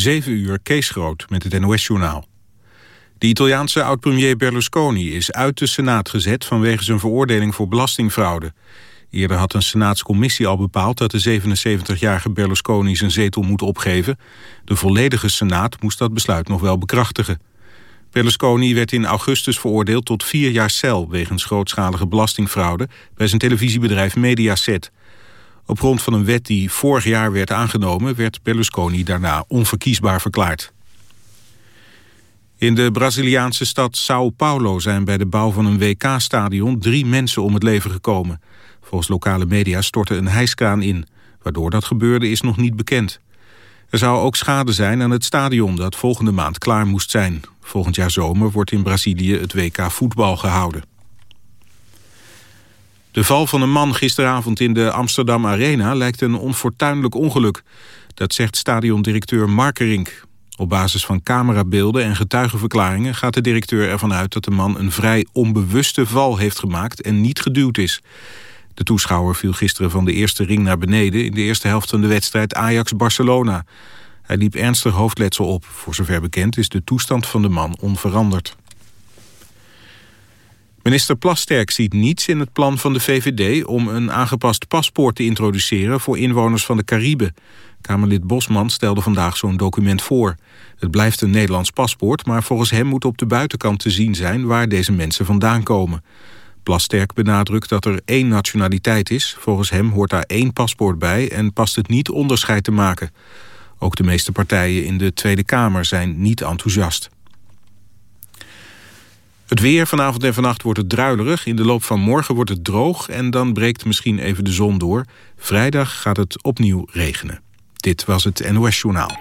7 uur Kees Groot met het NOS-journaal. De Italiaanse oud-premier Berlusconi is uit de Senaat gezet... vanwege zijn veroordeling voor belastingfraude. Eerder had een Senaatscommissie al bepaald... dat de 77-jarige Berlusconi zijn zetel moet opgeven. De volledige Senaat moest dat besluit nog wel bekrachtigen. Berlusconi werd in augustus veroordeeld tot vier jaar cel... wegens grootschalige belastingfraude bij zijn televisiebedrijf Mediaset... Op grond van een wet die vorig jaar werd aangenomen... werd Berlusconi daarna onverkiesbaar verklaard. In de Braziliaanse stad Sao Paulo zijn bij de bouw van een WK-stadion... drie mensen om het leven gekomen. Volgens lokale media stortte een hijskraan in. Waardoor dat gebeurde is nog niet bekend. Er zou ook schade zijn aan het stadion dat volgende maand klaar moest zijn. Volgend jaar zomer wordt in Brazilië het WK voetbal gehouden. De val van een man gisteravond in de Amsterdam Arena lijkt een onfortuinlijk ongeluk. Dat zegt stadiondirecteur Markerink. Op basis van camerabeelden en getuigenverklaringen gaat de directeur ervan uit dat de man een vrij onbewuste val heeft gemaakt en niet geduwd is. De toeschouwer viel gisteren van de eerste ring naar beneden in de eerste helft van de wedstrijd Ajax-Barcelona. Hij liep ernstig hoofdletsel op. Voor zover bekend is de toestand van de man onveranderd. Minister Plasterk ziet niets in het plan van de VVD... om een aangepast paspoort te introduceren voor inwoners van de Cariben. Kamerlid Bosman stelde vandaag zo'n document voor. Het blijft een Nederlands paspoort, maar volgens hem moet op de buitenkant te zien zijn... waar deze mensen vandaan komen. Plasterk benadrukt dat er één nationaliteit is. Volgens hem hoort daar één paspoort bij en past het niet onderscheid te maken. Ook de meeste partijen in de Tweede Kamer zijn niet enthousiast. Het weer vanavond en vannacht wordt het druilerig. In de loop van morgen wordt het droog en dan breekt misschien even de zon door. Vrijdag gaat het opnieuw regenen. Dit was het NOS Journaal.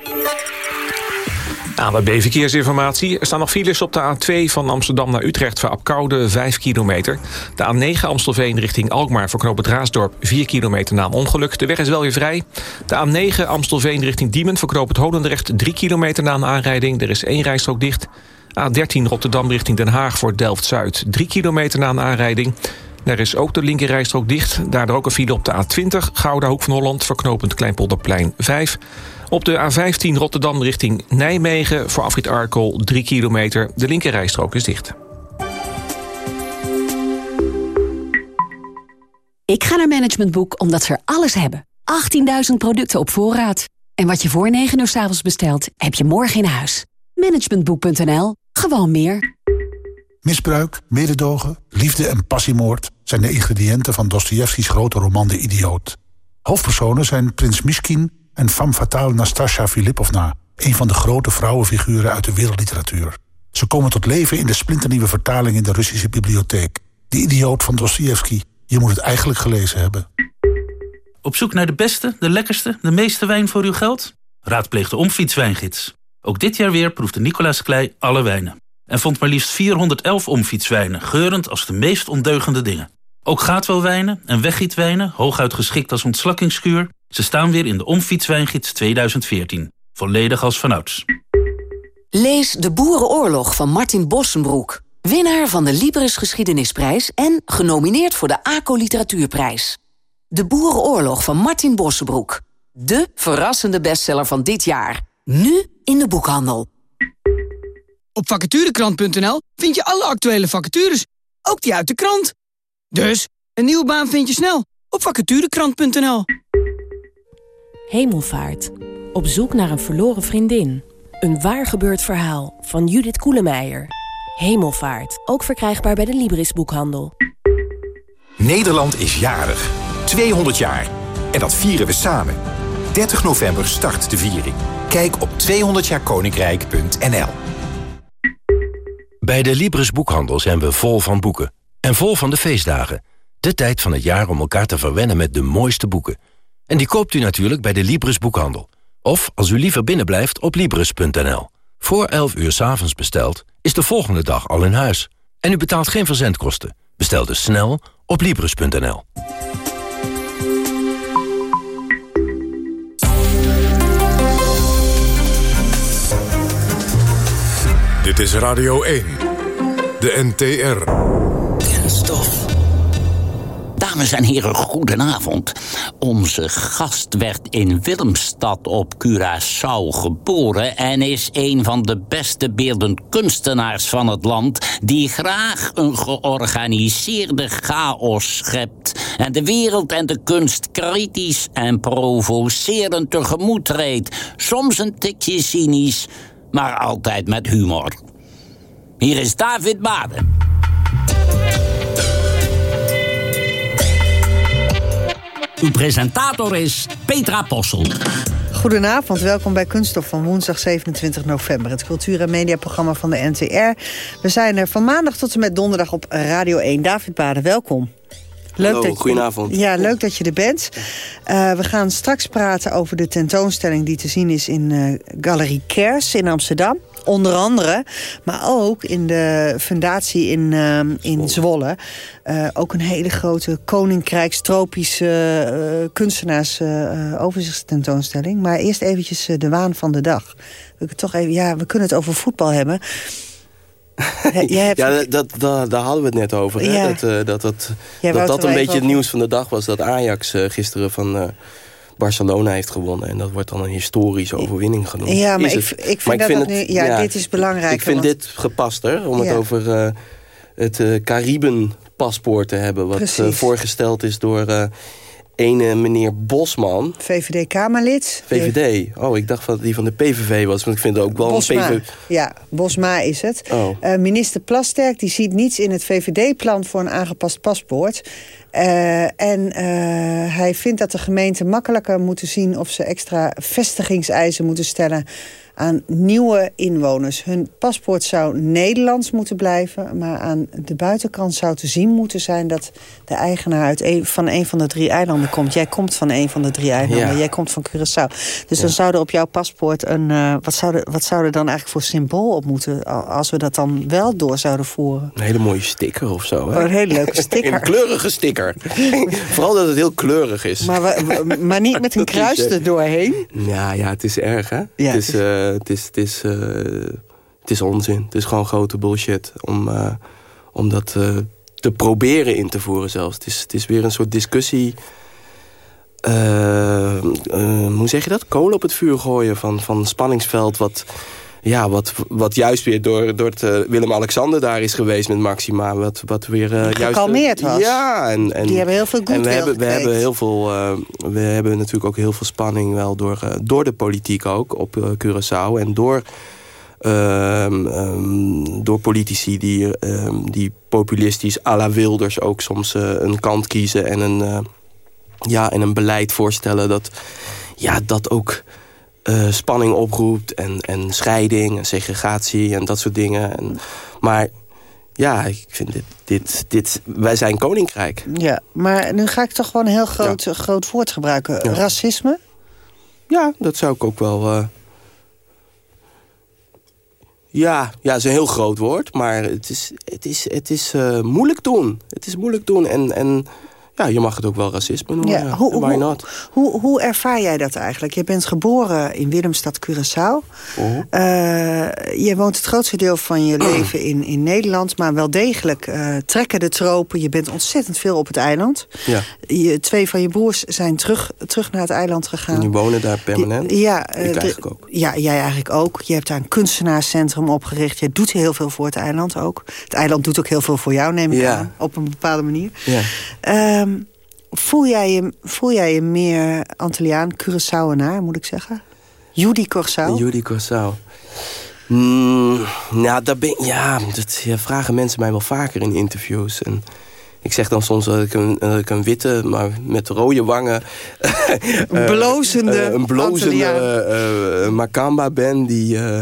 ANWB Verkeersinformatie. Er staan nog files op de A2 van Amsterdam naar Utrecht... voor Apkoude 5 kilometer. De A9 Amstelveen richting Alkmaar voor knoop Raasdorp... 4 kilometer na een ongeluk. De weg is wel weer vrij. De A9 Amstelveen richting Diemen voor knoop Holendrecht... 3 kilometer na aanrijding. Er is één rijstrook dicht. A13 Rotterdam richting Den Haag voor Delft-Zuid. 3 kilometer na een aanrijding. Daar is ook de linkerrijstrook dicht. Daardoor ook een file op de A20 Gouda Hoek van Holland... verknopend Kleinpolderplein 5. Op de A15 Rotterdam richting Nijmegen voor afrit Arkel 3 kilometer. De linkerrijstrook is dicht. Ik ga naar Management Boek omdat ze er alles hebben. 18.000 producten op voorraad. En wat je voor 9 uur s avonds bestelt, heb je morgen in huis. Managementboek.nl. Gewoon meer. Misbruik, mededogen, liefde en passiemoord... zijn de ingrediënten van Dostojevskis grote roman De Idioot. Hoofdpersonen zijn prins Miskin en femme fatale Nastasja Filipovna... een van de grote vrouwenfiguren uit de wereldliteratuur. Ze komen tot leven in de splinternieuwe vertaling in de Russische bibliotheek. De Idioot van Dostojevski. Je moet het eigenlijk gelezen hebben. Op zoek naar de beste, de lekkerste, de meeste wijn voor uw geld? Raadpleeg de Omfietswijngids. Ook dit jaar weer proefde Nicolaas Klei alle wijnen. En vond maar liefst 411 omfietswijnen, geurend als de meest ondeugende dingen. Ook gaatwelwijnen en weggietwijnen, hooguit geschikt als ontslakkingskuur... ze staan weer in de Omfietswijngids 2014. Volledig als vanouds. Lees De Boerenoorlog van Martin Bossenbroek. Winnaar van de Libris Geschiedenisprijs... en genomineerd voor de ACO Literatuurprijs. De Boerenoorlog van Martin Bossenbroek. De verrassende bestseller van dit jaar. Nu in de boekhandel. Op vacaturekrant.nl vind je alle actuele vacatures, ook die uit de krant. Dus, een nieuwe baan vind je snel op vacaturekrant.nl. Hemelvaart. Op zoek naar een verloren vriendin. Een waar gebeurd verhaal van Judith Koelemeijer. Hemelvaart. Ook verkrijgbaar bij de Libris boekhandel. Nederland is jarig. 200 jaar. En dat vieren we samen. 30 november start de viering. Kijk op 200jaarkoninkrijk.nl Bij de Libris Boekhandel zijn we vol van boeken. En vol van de feestdagen. De tijd van het jaar om elkaar te verwennen met de mooiste boeken. En die koopt u natuurlijk bij de Libris Boekhandel. Of, als u liever binnenblijft, op Libris.nl. Voor 11 uur s avonds besteld, is de volgende dag al in huis. En u betaalt geen verzendkosten. Bestel dus snel op Libris.nl. Dit is Radio 1. De NTR. Dames Dames en heren, goedenavond. Onze gast werd in Willemstad op Curaçao geboren... en is een van de beste beeldend kunstenaars van het land... die graag een georganiseerde chaos schept... en de wereld en de kunst kritisch en provocerend tegemoet treedt. Soms een tikje cynisch, maar altijd met humor. Hier is David Baden. Uw presentator is Petra Possel. Goedenavond, welkom bij Kunststof van woensdag 27 november. Het cultuur- en mediaprogramma van de NTR. We zijn er van maandag tot en met donderdag op Radio 1. David Baden, welkom. Leuk Hallo, dat je, goedenavond. Ja, leuk dat je er bent. Uh, we gaan straks praten over de tentoonstelling die te zien is in uh, Galerie Kers in Amsterdam. Onder andere, maar ook in de fundatie in, uh, in Zwolle. ook een hele grote koninkrijkstropische kunstenaars overzichtstentoonstelling. Maar eerst eventjes de waan van de dag. We, toch even, ja, we kunnen het over voetbal hebben. Hebt... ja, dat, dat, daar hadden we het net over. Hè? Dat, uh, dat, dat, dat, dat een beetje het nieuws van de dag was. Dat Ajax uh, gisteren van uh, Barcelona heeft gewonnen. En dat wordt dan een historische overwinning genoemd. Ja, maar, ik, ik, vind maar ik vind dat het, nu, ja, ja, dit is belangrijk. Ik vind want... dit gepaster om het over het Cariben paspoort te hebben. Wat voorgesteld is door ene meneer Bosman. VVD-Kamerlid. VVD. Oh, ik dacht dat die van de PVV was. Want ik vind het ook wel Bosma. een PVV... Ja, Bosma is het. Oh. Uh, minister Plasterk die ziet niets in het VVD-plan voor een aangepast paspoort. Uh, en uh, hij vindt dat de gemeenten makkelijker moeten zien... of ze extra vestigingseisen moeten stellen aan nieuwe inwoners. Hun paspoort zou Nederlands moeten blijven... maar aan de buitenkant zou te zien moeten zijn... dat de eigenaar uit een, van een van de drie eilanden komt. Jij komt van een van de drie eilanden. Jij komt van Curaçao. Dus dan zou er op jouw paspoort een... Uh, wat, zou er, wat zou er dan eigenlijk voor symbool op moeten... als we dat dan wel door zouden voeren? Een hele mooie sticker of zo. Hè? Oh, een hele leuke sticker. een kleurige sticker. Vooral dat het heel kleurig is. Maar, maar niet met een kruis er doorheen? Ja, ja, het is erg, hè? Ja, het is... Uh, het is, het is, uh, het is onzin. Het is gewoon grote bullshit om, uh, om dat te proberen in te voeren zelfs. Het is, het is weer een soort discussie... hoe zeg je dat? Kolen op het vuur gooien van, van spanningsveld... wat, ja, wat, wat juist weer door, door het, Willem-Alexander daar is geweest met Maxima. Wat, wat weer uh, juist... was. Ja. En, en, Die hebben heel veel goed En we hebben, we hebben heel veel... Uh, we hebben natuurlijk ook heel veel spanning wel door, door de politiek ook op Curaçao. En door... Um, um, door politici die, um, die populistisch à la Wilders ook soms een kant kiezen... en een, ja, en een beleid voorstellen dat, ja, dat ook uh, spanning oproept en, en scheiding en segregatie en dat soort dingen. En, maar ja, ik vind dit, dit, dit... Wij zijn koninkrijk. Ja, maar nu ga ik toch gewoon een heel groot, ja. groot woord gebruiken. Racisme? Ja, dat zou ik ook wel... Uh... Ja, ja, het is een heel groot woord, maar het is, het is, het is uh, moeilijk doen. Het is moeilijk doen en... en ja, je mag het ook wel racisme noemen. Ja, hoe, Why not? Hoe, hoe, ervaar jij dat eigenlijk? Je bent geboren in Willemstad, Curaçao. Uh, je woont het grootste deel van je leven in, in Nederland... maar wel degelijk uh, trekken de tropen. Je bent ontzettend veel op het eiland. Ja. Je, twee van je broers zijn terug, terug naar het eiland gegaan. En die wonen daar permanent? Die, ja, Ik eigenlijk ook. Ja, jij eigenlijk ook. Je hebt daar een kunstenaarscentrum opgericht. Je doet heel veel voor het eiland ook. Het eiland doet ook heel veel voor jou, neem ik ja. aan. Op een bepaalde manier. Ja. Voel jij je, voel jij je meer Antilliaan, Curaçaoenaar, moet ik zeggen? Judy Corsau? Judy Corsau. Mm, nou, dat ben, ja, dat ja, vragen mensen mij wel vaker in interviews. En ik zeg dan soms dat ik een, dat ik een witte, maar met rode wangen... Een blozende uh, Een blozende uh, Makamba ben die, uh,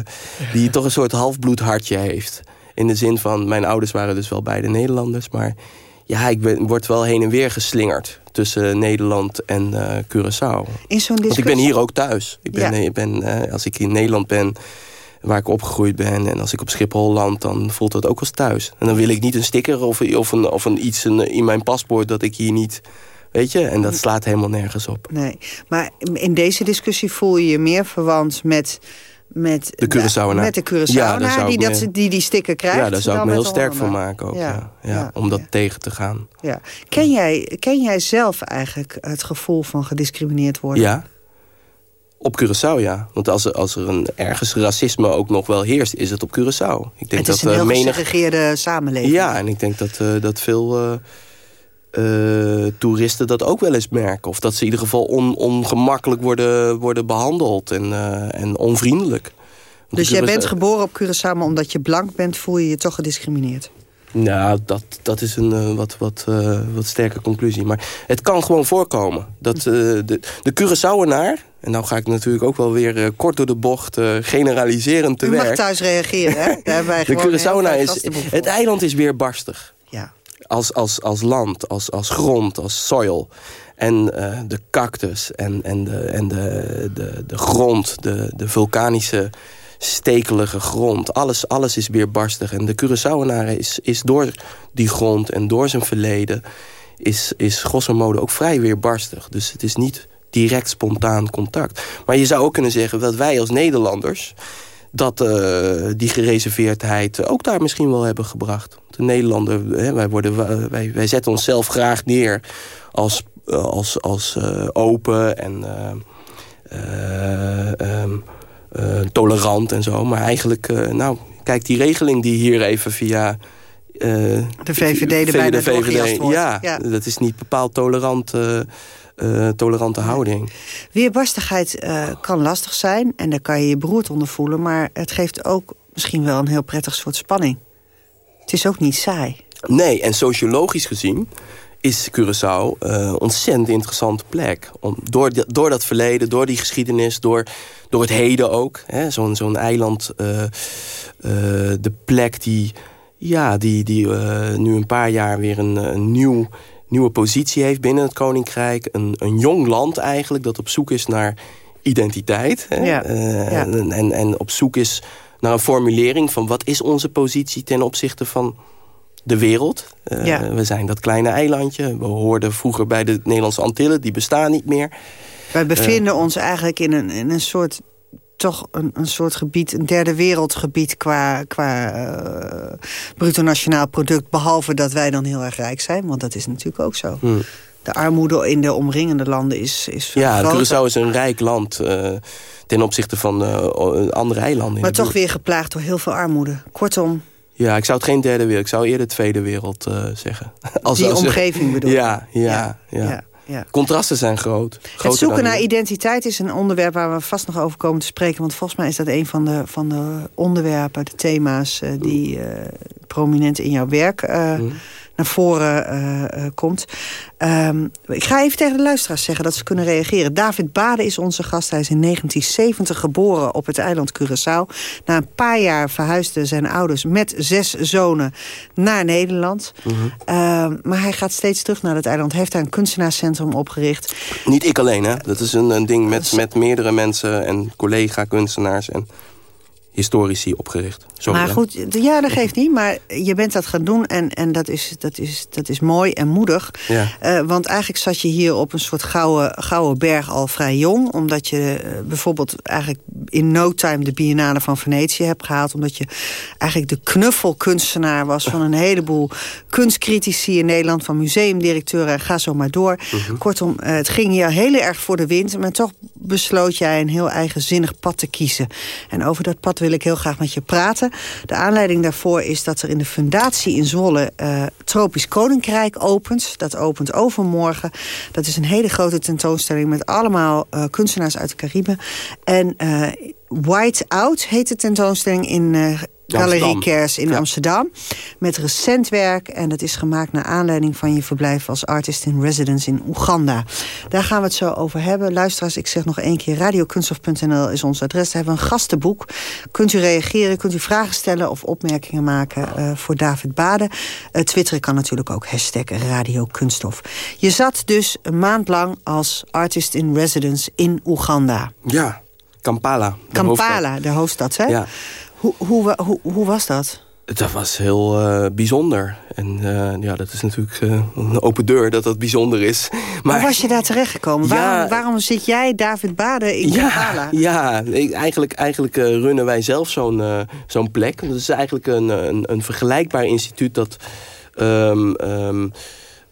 die toch een soort halfbloed hartje heeft. In de zin van, mijn ouders waren dus wel beide Nederlanders, maar ja, ik ben, word wel heen en weer geslingerd tussen Nederland en uh, Curaçao. In zo'n Want ik ben hier ook thuis. Ik ben, ja. ik ben, uh, als ik in Nederland ben, waar ik opgegroeid ben... en als ik op Schiphol land, dan voelt dat ook als thuis. En dan wil ik niet een sticker of, of, een, of een iets een, in mijn paspoort... dat ik hier niet... Weet je, en dat slaat helemaal nergens op. Nee, maar in deze discussie voel je je meer verwant met met de Curaçaoenaar. Met de Curaçaoenaar die, dat, die die sticker krijgt. Ja, daar zou ik me heel sterk voor maken ook. Ja, ja, om dat tegen te gaan. Ja. Ken, jij, ken jij zelf eigenlijk het gevoel van gediscrimineerd worden? Ja. Op Curaçao, ja. Want als er, als er een ergens racisme ook nog wel heerst, is het op Curaçao. Ik denk het is dat, een heel menig... gesegregeerde samenleving. Ja, en ik denk dat, uh, dat veel... Uh, uh, toeristen dat ook wel eens merken. Of dat ze in ieder geval on, ongemakkelijk worden, worden behandeld en, uh, en onvriendelijk. Dus jij bent geboren op Curaçao, maar omdat je blank bent... voel je je toch gediscrimineerd? Nou, dat, dat is een uh, wat, wat, wat sterke conclusie. Maar het kan gewoon voorkomen. Dat de, de Curaçaoenaar, en nou ga ik natuurlijk ook wel weer kort door de bocht generaliserend te U werk. mag thuis reageren, hè? Daar hebben wij de is, het eiland is weer barstig. Ja als, als, als land, als, als grond, als soil. En uh, de cactus en, en, de, en de, de, de grond, de, de vulkanische stekelige grond. Alles, alles is weer barstig. En de Curaçaoenaar is, is door die grond en door zijn verleden... is, is grosso modo ook vrij weer barstig. Dus het is niet direct spontaan contact. Maar je zou ook kunnen zeggen dat wij als Nederlanders dat uh, die gereserveerdheid ook daar misschien wel hebben gebracht. De Nederlander, hè, wij, worden, wij, wij zetten onszelf graag neer als, als, als uh, open en uh, um, tolerant en zo. Maar eigenlijk, nou, kijk, die regeling die hier even via... de VVD erbij de VVD, ja, ja, dat is niet bepaald tolerant uh, tolerante houding. Weerbarstigheid uh, kan lastig zijn en daar kan je je beroerd onder voelen... maar het geeft ook misschien wel een heel prettig soort spanning. Het is ook niet saai. Nee, en sociologisch gezien is Curaçao een uh, ontzettend interessante plek. Om, door, door dat verleden, door die geschiedenis, door, door het heden ook. Zo'n zo'n eiland, uh, uh, de plek die, ja, die, die nu een paar jaar weer een, een nieuw nieuwe positie heeft binnen het Koninkrijk. Een, een jong land eigenlijk dat op zoek is naar identiteit. Hè? Ja, ja. En, en op zoek is naar een formulering van wat is onze positie ten opzichte van de wereld. Uh, ja. We zijn dat kleine eilandje. We hoorden vroeger bij de Nederlandse Antillen. Die bestaan niet meer. Wij bevinden uh, ons eigenlijk in een, in een soort toch een, een soort gebied, een derde wereldgebied qua, qua uh, bruto nationaal product. Behalve dat wij dan heel erg rijk zijn, want dat is natuurlijk ook zo. Hmm. De armoede in de omringende landen is, is veel Ja, Curaçao is een rijk land uh, ten opzichte van uh, andere eilanden. Maar toch weer geplaagd door heel veel armoede. Kortom... Ja, ik zou het geen derde wereld, ik zou eerder tweede wereld zeggen. Als, Die als, omgeving bedoel ja, ja, ja. ja. ja ja. Contrasten zijn groot. Het zoeken naar identiteit is een onderwerp waar we vast nog over komen te spreken. Want volgens mij is dat een van de, van de onderwerpen, de thema's... Die prominent in jouw werk mm naar voren uh, uh, komt. Um, ik ga even tegen de luisteraars zeggen dat ze kunnen reageren. David Bade is onze gast. Hij is in 1970 geboren op het eiland Curaçao. Na een paar jaar verhuisden zijn ouders met zes zonen naar Nederland. Mm -hmm. uh, maar hij gaat steeds terug naar het eiland. Heeft daar een kunstenaarscentrum opgericht. Niet ik alleen, hè? Dat is een, een ding met, met meerdere mensen en collega-kunstenaars... en historici opgericht. Sorry, maar goed, ja, dat geeft niet. Maar je bent dat gaan doen en, en dat, is, dat, is, dat is mooi en moedig. Ja. Uh, want eigenlijk zat je hier op een soort gouden, gouden berg al vrij jong. Omdat je uh, bijvoorbeeld eigenlijk in no time de Biennale van Venetië hebt gehaald. Omdat je eigenlijk de knuffelkunstenaar was van een heleboel kunstcritici in Nederland. Van museumdirecteuren en ga zo maar door. Uh mhm. -huh. Kortom, uh, het ging je heel erg voor de wind. Maar toch besloot jij een heel eigenzinnig pad te kiezen. En over dat pad wil ik heel graag met je praten. De aanleiding daarvoor is dat er in de fundatie in Zwolle... Uh, Tropisch Koninkrijk opent. Dat opent overmorgen. Dat is een hele grote tentoonstelling... met allemaal uh, kunstenaars uit de Cariben. En uh, White Out heet de tentoonstelling in Galerie Kers in ja. Amsterdam. Met recent werk. En dat is gemaakt naar aanleiding van je verblijf als artist in residence in Oeganda. Daar gaan we het zo over hebben. Luisteraars, ik zeg nog één keer. Radiokunstof.nl is ons adres. Daar hebben we een gastenboek. Kunt u reageren, kunt u vragen stellen of opmerkingen maken uh, voor David Bade. Uh, twitteren kan natuurlijk ook. Hashtag Radiokunstof. Je zat dus een maand lang als artist in residence in Oeganda. Ja, Kampala. De Kampala, hoofdstad. de hoofdstad, hè? Ja. Hoe, hoe, hoe, hoe was dat? Dat was heel uh, bijzonder. En uh, ja, dat is natuurlijk uh, een open deur dat dat bijzonder is. Maar Hoe was je daar terechtgekomen? Ja, waarom, waarom zit jij, David Baden, in ja, Ja, eigenlijk, eigenlijk runnen wij zelf zo'n zo'n plek. Dat is eigenlijk een, een, een vergelijkbaar instituut dat... Um, um,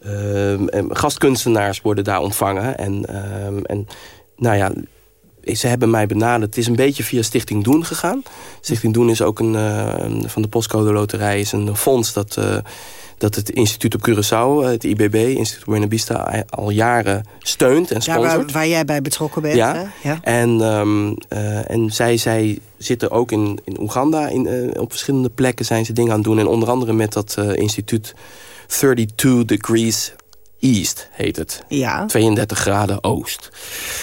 um, gastkunstenaars worden daar ontvangen. En, en nou ja, ze hebben mij benaderd. Het is een beetje via Stichting Doen gegaan. Stichting Doen is ook een, uh, van de Postcode Loterij. is een fonds dat, uh, dat het instituut op Curaçao, eh, het IBB, Instituut Buena Vista, al jaren steunt en sponsort. Ja, waar, waar, jij bij betrokken bent. Ja. ja. En, um, en zij, zij zitten ook in, in Oeganda. In, op verschillende plekken zijn ze dingen aan het doen. En onder andere met dat instituut 32 Degrees East heet het. Ja. 32 graden oost.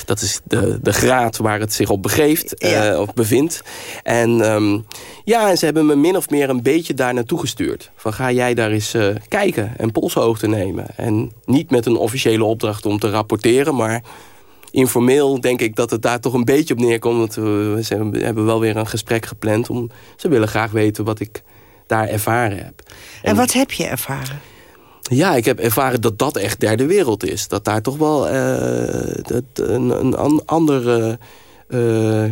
Dat is de, de graad waar het zich op begeeft, ja. uh, of bevindt. En um, ja, en ze hebben me min of meer een beetje daar naartoe gestuurd. Van ga jij daar eens uh, kijken en polshoogte nemen. En niet met een officiële opdracht om te rapporteren, maar informeel denk ik dat het daar toch een beetje op neerkomt. Want we, ze hebben wel weer een gesprek gepland. Om, ze willen graag weten wat ik daar ervaren heb. En, en wat heb je ervaren? Ja, ik heb ervaren dat dat echt derde wereld is. Dat daar toch wel uh, dat een, een andere uh,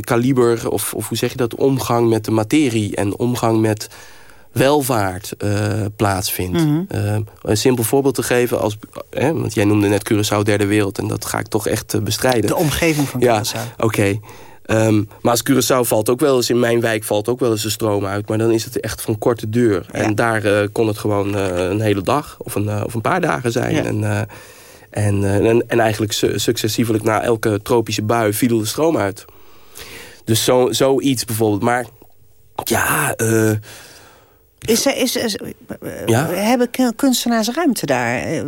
kaliber, of, of hoe zeg je dat, omgang met de materie en omgang met welvaart uh, plaatsvindt. Mm -hmm. een simpel voorbeeld te geven, als, want jij noemde net Curaçao derde wereld... en dat ga ik toch echt bestrijden. De omgeving van Curaçao. Ja, oké. Um, maar als Curaçao valt ook wel eens, in mijn wijk valt ook wel eens de stroom uit. Maar dan is het echt van korte duur. En daar uh, kon het gewoon uh, een hele dag of een, uh, of een paar dagen zijn. Ja. En, en, en, en, eigenlijk su successievelijk na elke tropische bui viel de stroom uit. Dus zo, zoiets bijvoorbeeld. Maar ja... Is er, is, is, ja? Hebben kunstenaars ruimte daar?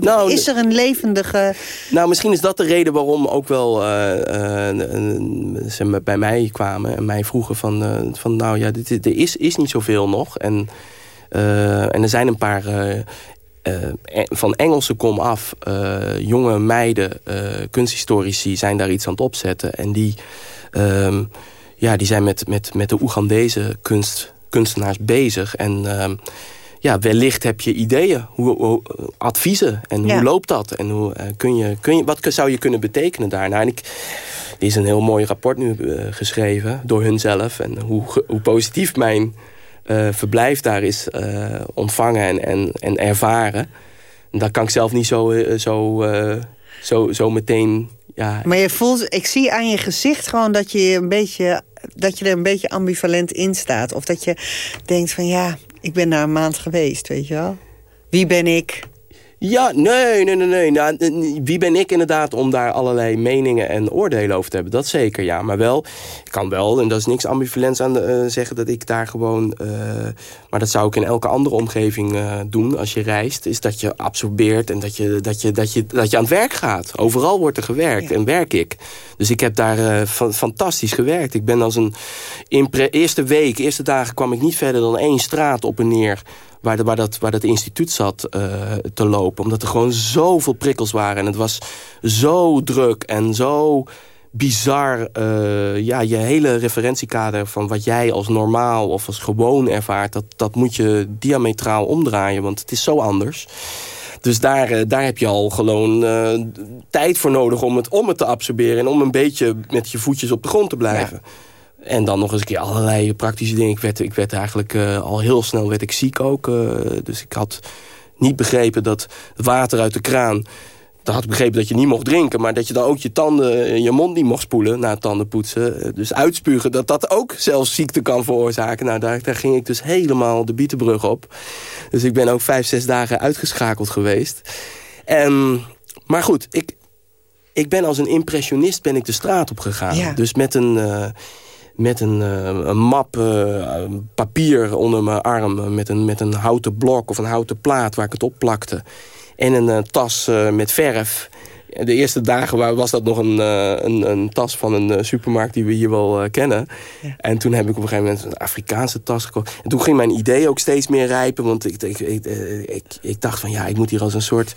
Nou, is er een levendige... Nou, misschien is dat de reden waarom ook wel uh, uh, ze bij mij kwamen... en mij vroegen van, uh, van nou ja, dit, er is, is niet zoveel nog. En, en er zijn een paar... van Engelse kom af, jonge meiden, kunsthistorici... zijn daar iets aan het opzetten. En die, ehm, ja, die zijn met, met, met de Oegandese kunst kunstenaars bezig. En uh, ja, wellicht heb je ideeën, hoe, hoe adviezen. En hoe loopt dat? En hoe, uh, kun je, kun je, wat zou je kunnen betekenen daarna? En ik, er is een heel mooi rapport nu uh, geschreven door hunzelf. En hoe, hoe positief mijn uh, verblijf daar is ontvangen en, en, en ervaren. En dat kan ik zelf niet zo, zo, zo, zo meteen... Ja. Maar je voelt, ik zie aan je gezicht gewoon dat je een beetje dat je er een beetje ambivalent in staat. Of dat je denkt van ja, ik ben daar een maand geweest, weet je wel. Wie ben ik? Ja, nee, nee, nee. nee. Nou, wie ben ik inderdaad om daar allerlei meningen en oordelen over te hebben? Dat zeker, ja. Maar wel, ik kan wel, en dat is niks ambivalents aan uh, zeggen... dat ik daar gewoon, uh, maar dat zou ik in elke andere omgeving uh, doen als je reist... is dat je absorbeert en dat je, dat je, dat je, dat je aan het werk gaat. Overal wordt er gewerkt ja. en werk ik. Dus ik heb daar fantastisch gewerkt. Ik ben als een... eerste week, eerste dagen kwam ik niet verder dan één straat op en neer waar, dat, waar dat instituut zat uh, te lopen. Omdat er gewoon zoveel prikkels waren. En het was zo druk en zo bizar. Uh, ja, je hele referentiekader van wat jij als normaal of als gewoon ervaart... dat, dat moet je diametraal omdraaien, want het is zo anders. Dus daar, uh, daar heb je al gewoon tijd voor nodig om het, om het te absorberen... en om een beetje met je voetjes op de grond te blijven. En dan nog eens een keer allerlei praktische dingen. Ik werd, ik werd eigenlijk uh, al heel snel werd ik ziek ook. Uh, dus ik had niet begrepen dat water uit de kraan... Dan had ik begrepen dat je niet mocht drinken... maar dat je dan ook je tanden en je mond niet mocht spoelen na het tandenpoetsen. Dus uitspugen, dat dat ook zelfs ziekte kan veroorzaken. Nou, daar, daar ging ik dus helemaal de bietenbrug op. Dus ik ben ook vijf, zes dagen uitgeschakeld geweest. En, maar goed, ik, ik ben als een impressionist ben ik de straat op gegaan. Ja. Dus met een... Uh, met een, uh, een map uh, papier onder mijn arm... Met een, met een houten blok of een houten plaat waar ik het op plakte. En een tas met verf. De eerste dagen was dat nog een, een, een, tas van een supermarkt die we hier wel kennen. Ja. En toen heb ik op een gegeven moment een Afrikaanse tas gekocht. En toen ging mijn idee ook steeds meer rijpen. Want ik, ik, ik, ik, ik dacht van ja, ik moet hier als een soort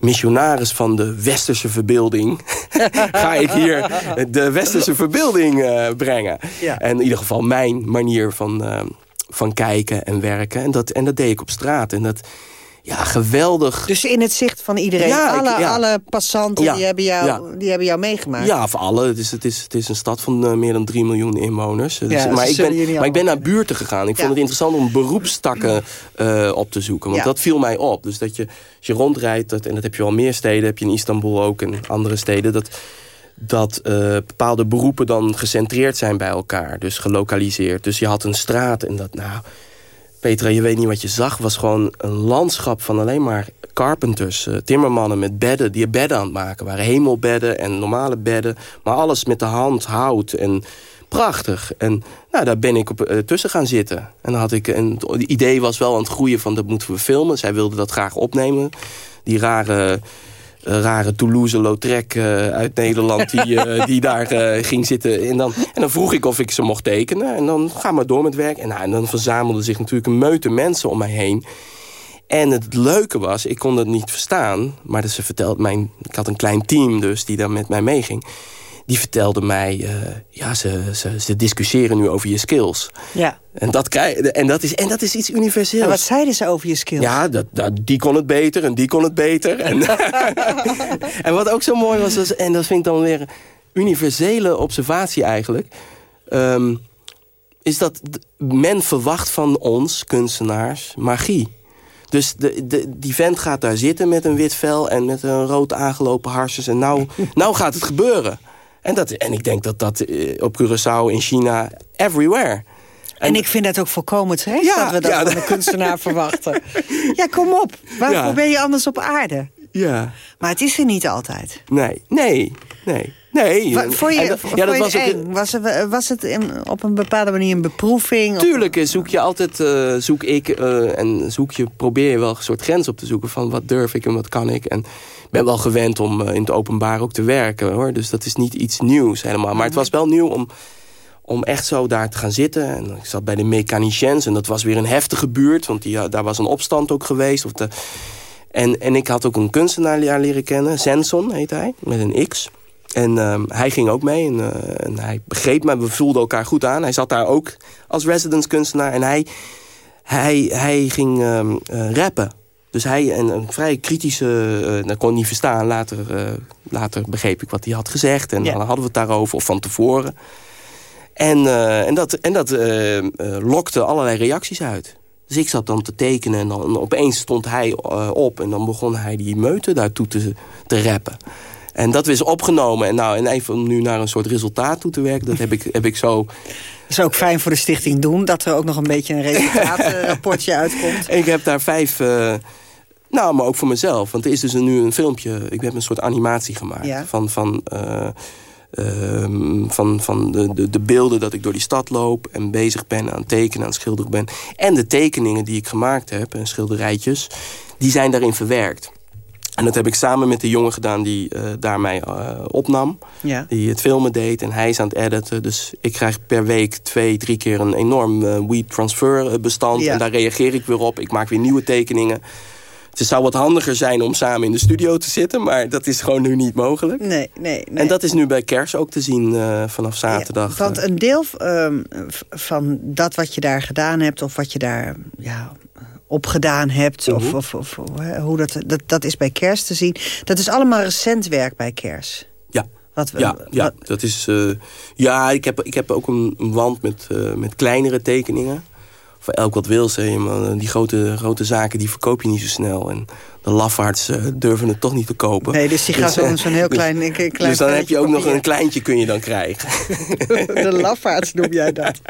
missionaris van de westerse verbeelding... ga ik hier de westerse verbeelding brengen. En in ieder geval mijn manier van, van kijken en werken. En dat, en dat deed ik op straat. En dat ja, geweldig. Dus in het zicht van iedereen, ja, alle, alle passanten die, hebben jou, die hebben jou meegemaakt? Ja, voor alle. Het is, het is, het is een stad van uh, meer dan 3 miljoen inwoners. Dus, maar, ik ben, maar ik ben naar buurten gegaan. Ik vond het interessant om beroepstakken uh, op te zoeken. Want dat viel mij op. Dus dat je, als je rondrijdt, dat, en dat heb je wel meer steden... heb je in Istanbul ook en andere steden... dat dat uh, bepaalde beroepen dan gecentreerd zijn bij elkaar. Dus gelokaliseerd. Dus je had een straat en dat, nou... Petra, je weet niet wat je zag. was gewoon een landschap van alleen maar carpenters. Uh, timmermannen met bedden, die bedden aan het maken waren. Hemelbedden en normale bedden. Maar alles met de hand, hout en prachtig. En nou, daar ben ik op, uh, tussen gaan zitten. En dan had ik, en het idee was wel aan het groeien van dat moeten we filmen. Zij wilden dat graag opnemen. Die rare rare Toulouse-Lautrec uh, uit Nederland... die, uh, die daar uh, ging zitten. En dan, en dan vroeg ik of ik ze mocht tekenen. En dan ga maar door met werk. En, nou, en dan verzamelden zich natuurlijk een meute mensen om mij heen. En het leuke was, ik kon het niet verstaan... maar dus ze vertelde, mijn, ik had een klein team dus die daar met mij meeging die vertelde mij, uh, ja, ze, ze, ze discussiëren nu over je skills. Ja. En dat, krijg, en, dat is, en dat is iets universeels. En wat zeiden ze over je skills? Ja, dat, dat, die kon het beter en die kon het beter. En, en wat ook zo mooi was, was, en dat vind ik dan weer universele observatie eigenlijk... Um, is dat men verwacht van ons, kunstenaars, magie. Dus de, de, die vent gaat daar zitten met een wit vel en met een rood aangelopen harsjes. En nou, nou gaat het gebeuren. En, dat, en ik denk dat dat eh, op Curaçao, in China, everywhere. En, ik vind het ook volkomen terecht ja, dat we dat van de kunstenaar verwachten. Ja, kom op. Waarvoor ben je anders op aarde? Ja. Maar het is er niet altijd. Nee, nee, nee. Nee. Voor je, ja, dat was, ook, was, het, was het op een bepaalde manier een beproeving? Tuurlijk of? zoek je altijd, uh, zoek ik uh, en zoek je, probeer je wel een soort grens op te zoeken van wat durf ik en wat kan ik. En ben wel gewend om uh, in het openbaar ook te werken hoor. Dus dat is niet iets nieuws helemaal. Maar het was wel nieuw om, om echt zo daar te gaan zitten. En ik zat bij de mechaniciens en dat was weer een heftige buurt. Want die, daar was een opstand ook geweest. Of de, en, en ik had ook een kunstenaar leren kennen. Zenson heet hij, met een X. En um, hij ging ook mee en, uh, en, hij begreep me, we voelden elkaar goed aan. Hij zat daar ook als residence kunstenaar en hij, hij, hij ging um, uh, rappen. Dus hij, en een vrij kritische, uh, dat kon niet verstaan. Later, later begreep ik wat hij had gezegd en dan hadden we het daarover, of van tevoren. En, en dat, en dat lokte allerlei reacties uit. Dus ik zat dan te tekenen en dan opeens stond hij op... en dan begon hij die meute daartoe te, te rappen. En dat is opgenomen. En, nou, en even nu naar een soort resultaat toe te werken, dat heb ik, heb ik zo... Dat is ook fijn voor de stichting Doen, dat er ook nog een beetje een resultaatrapportje uitkomt. ik heb daar vijf... Uh, nou, maar ook voor mezelf. Want er is dus nu een filmpje... Ik heb een soort animatie gemaakt. Van, van, uh, uh, van, van de, de, de, beelden dat ik door die stad loop... en bezig ben aan tekenen, aan schilderen ben. En de tekeningen die ik gemaakt heb, en schilderijtjes... die zijn daarin verwerkt. En dat heb ik samen met de jongen gedaan die uh, daar mij uh, opnam. Ja. Die het filmen deed en hij is aan het editen. Dus ik krijg per week twee, drie keer een enorm uh, Weed Transfer bestand. Ja. En daar reageer ik weer op. Ik maak weer nieuwe tekeningen. Het zou wat handiger zijn om samen in de studio te zitten. Maar dat is gewoon nu niet mogelijk. Nee, nee, nee. En dat is nu bij Kers ook te zien vanaf zaterdag. Ja, want een deel um, van dat wat je daar gedaan hebt... of wat je daar ja, opgedaan hebt. of, mhm. of, of, hoe dat, dat, dat is bij Kers te zien. Dat is allemaal recent werk bij Kers. Ja. Wat ja, ja, dat is. Uh, ja, ik heb, ik heb ook een, een wand met, uh, met kleinere tekeningen voor elk wat wil, zeg je. die grote, grote zaken die verkoop je niet zo snel. En de lafaards uh, durven het toch niet te kopen. Nee, dus die gaat dus, zo'n heel klein, dus, klein Dus dan heb je ook nog een kleintje kun je dan krijgen. de lafaards noem jij dat.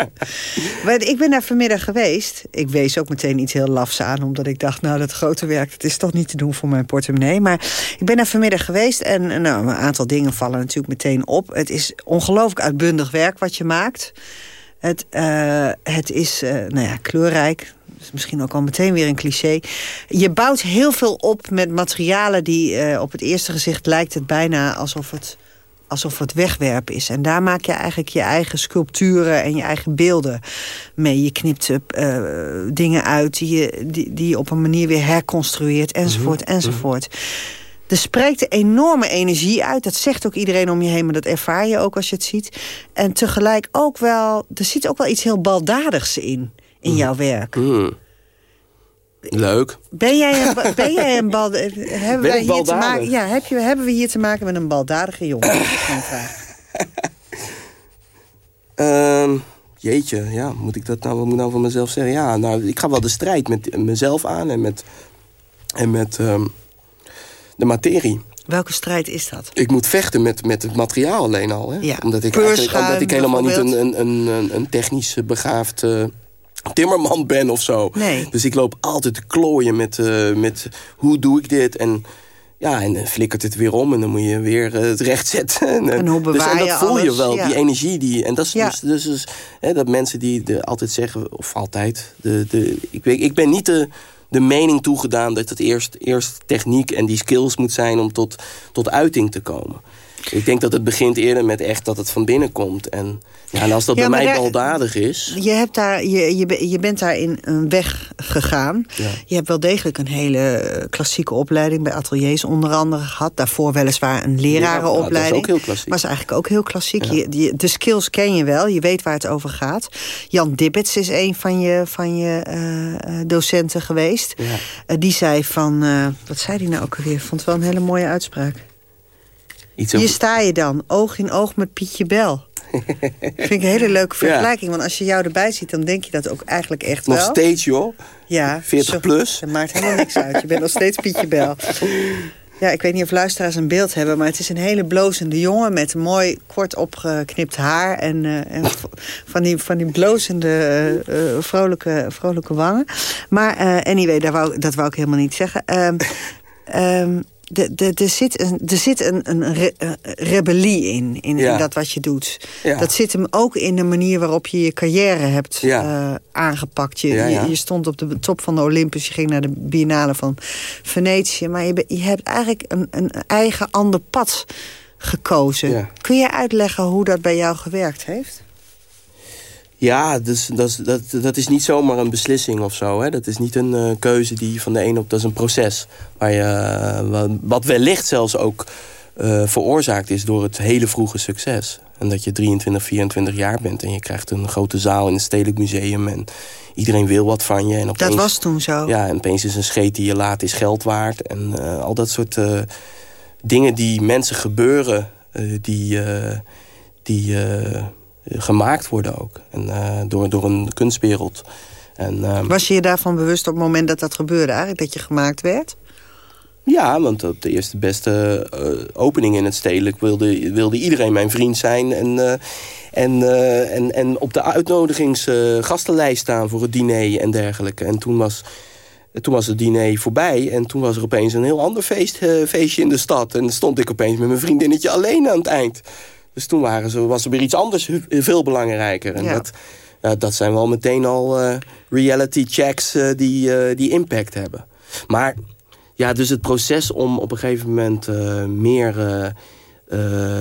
maar ik ben daar vanmiddag geweest. Ik wees ook meteen iets heel lafs aan. Omdat ik dacht, nou dat grote werk, dat is toch niet te doen voor mijn portemonnee. Maar ik ben daar vanmiddag geweest. En nou, een aantal dingen vallen natuurlijk meteen op. Het is ongelooflijk uitbundig werk wat je maakt. Het, uh, het is uh, nou ja, kleurrijk. is misschien ook al meteen weer een cliché. Je bouwt heel veel op met materialen die uh, op het eerste gezicht lijkt het bijna alsof het, alsof het wegwerp is. En daar maak je eigenlijk je eigen sculpturen en je eigen beelden mee. Je knipt dingen uit die je, die, die je op een manier weer herconstrueert enzovoort mm -hmm. enzovoort. Er spreekt enorme energie uit. Dat zegt ook iedereen om je heen, maar dat ervaar je ook als je het ziet. En tegelijk ook wel, er zit ook wel iets heel baldadigs in, in jouw werk. Mm. Leuk. Ben jij een, ben jij een bal, hebben, wij hier te maken, ja, heb je, hebben we hier te maken met een baldadige jongen? Dat is mijn vraag. Ehm, jeetje, ja, moet ik dat nou, wat moet nou van mezelf zeggen? Ja, nou, ik ga wel de strijd met mezelf aan en met, en met ehm, de materie. Welke strijd is dat? Ik moet vechten met, met het materiaal alleen al. Hè? Ja. Omdat, ik omdat ik helemaal niet een, een, een, een technisch begaafd uh, timmerman ben of zo. Nee. Dus ik loop altijd te klooien met, uh, met hoe doe ik dit en... Ja, en dan flikkert het weer om en dan moet je weer uh, het recht zetten. En, en hoe bewaar dus, en dat je voel alles, je wel, ja. die energie. Die, en dat is Ja. dus, dus, dus hè, dat mensen die de, altijd zeggen, of altijd... De, de, ik, weet, ik ben niet de, de mening toegedaan dat het eerst, eerst techniek en die skills moet zijn... om tot, tot uiting te komen. Ik denk dat het begint eerder met echt dat het van binnen komt. En, ja, en als dat Ja, bij mij daar- baldadig is... Je, hebt daar, je, je, je bent daar in een weg gegaan. Ja. Je hebt wel degelijk een hele klassieke opleiding... bij ateliers onder andere gehad. Daarvoor weliswaar een lerarenopleiding. Ja, dat is ook heel klassiek. Maar is eigenlijk ook heel klassiek. Je, je- de skills ken je wel. Je weet waar het over gaat. Jan Dibbets is een van je, van je eh, eh, docenten geweest. Ja. Eh, die zei van... wat zei die nou ook alweer? Ik vond het wel een hele mooie uitspraak. Iets Hier sta je dan, oog in oog met Pietje Bel. Vind ik een hele leuke vergelijking. Want als je jou erbij ziet, dan denk je dat ook eigenlijk echt Nog wel. steeds, joh. Ja, 40 zo- plus. Dat maakt helemaal niks uit. Je bent nog steeds Pietje Bel. Ja, ik weet niet of luisteraars een beeld hebben... maar het is een hele blozende jongen met mooi kort opgeknipt haar... en, eh, en van, die, van die blozende eh, eh, vrolijke, vrolijke wangen. Maar anyway, daar wou, dat wou ik helemaal niet zeggen. Ehm, de, de, er zit een, er zit een, een re- eh, rebellie in, in, Ja. in dat wat je doet. Ja. Dat zit hem ook in de manier waarop je je carrière hebt Ja. eh, aangepakt. Je. Je, je stond op de top van de Olympus, je ging naar de Biennale van Venetië. Maar je, je hebt eigenlijk een, een eigen ander pad gekozen. Kun je uitleggen hoe dat bij jou gewerkt heeft? Ja, dus, dat, is- dat, dat is niet zomaar een beslissing of zo. Hè? Dat is niet een eh, keuze die van de een op... Dat is een proces. Waar je, eh, wat- wellicht zelfs ook eh, veroorzaakt is door het hele vroege succes. En dat je 23, 24 jaar bent en je krijgt een grote zaal in het Stedelijk Museum... en iedereen wil wat van je. En Dat was toen zo. Ja, en opeens is een scheet die je laat is geld waard. En al dat soort dingen die mensen gebeuren... die, die gemaakt worden ook. En, eh, door, door een kunstwereld. En, ehm, Was je je daarvan bewust op het moment dat dat gebeurde eigenlijk? Dat je gemaakt werd? Ja, want op de eerste beste eh, opening in het stedelijk wilde, wilde iedereen mijn vriend zijn. En, eh, en, en, en op de uitnodigingsgastenlijst staan voor het diner en dergelijke. En toen was, toen was het diner voorbij. En toen was er opeens een heel ander feest, feestje in de stad. En stond ik opeens met mijn vriendinnetje alleen aan het eind. Dus toen waren ze, was er weer iets anders veel belangrijker. En Ja. dat, dat zijn wel meteen al eh, reality checks eh, die, eh, die impact hebben. Maar ja, dus het proces om op een gegeven moment meer eh,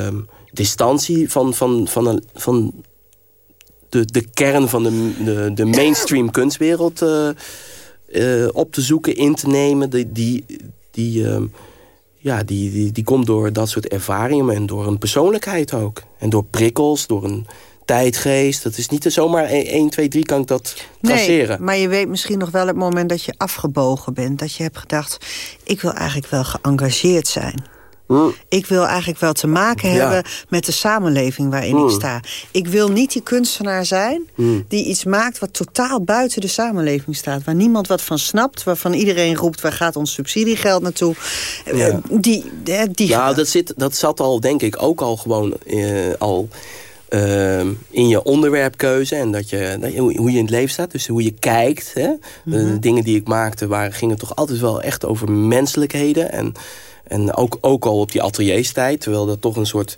eh, distantie van, van, van, een, van de, de kern van de, de, de mainstream kunstwereld op te zoeken, in te nemen. Die, die, die, ehm, ja, die, die, die komt door dat soort ervaringen en door een persoonlijkheid ook. En door prikkels, door een tijdgeest. Dat is niet zomaar 1, 2, 3 kan ik dat traceren. Nee, maar je weet misschien nog wel het moment dat je afgebogen bent. Dat je hebt gedacht, ik wil eigenlijk wel geëngageerd zijn. Mm. Ik wil eigenlijk wel te maken Ja. hebben met de samenleving waarin Mm. ik sta. Ik wil niet die kunstenaar zijn Mm. die iets maakt wat totaal buiten de samenleving staat. Waar niemand wat van snapt, waarvan iedereen roept... waar gaat ons subsidiegeld naartoe? Ja. Eh, Die, eh, die, Nou, dat, zit, dat zat al, denk ik, ook al gewoon eh, al in je onderwerpkeuze. En dat je, dat je- hoe je in het leven staat. Dus hoe je kijkt. Hè? De dingen die ik maakte waren, gingen toch altijd wel echt over menselijkheden. En, en ook, ook al op die atelierstijd. Terwijl dat toch een soort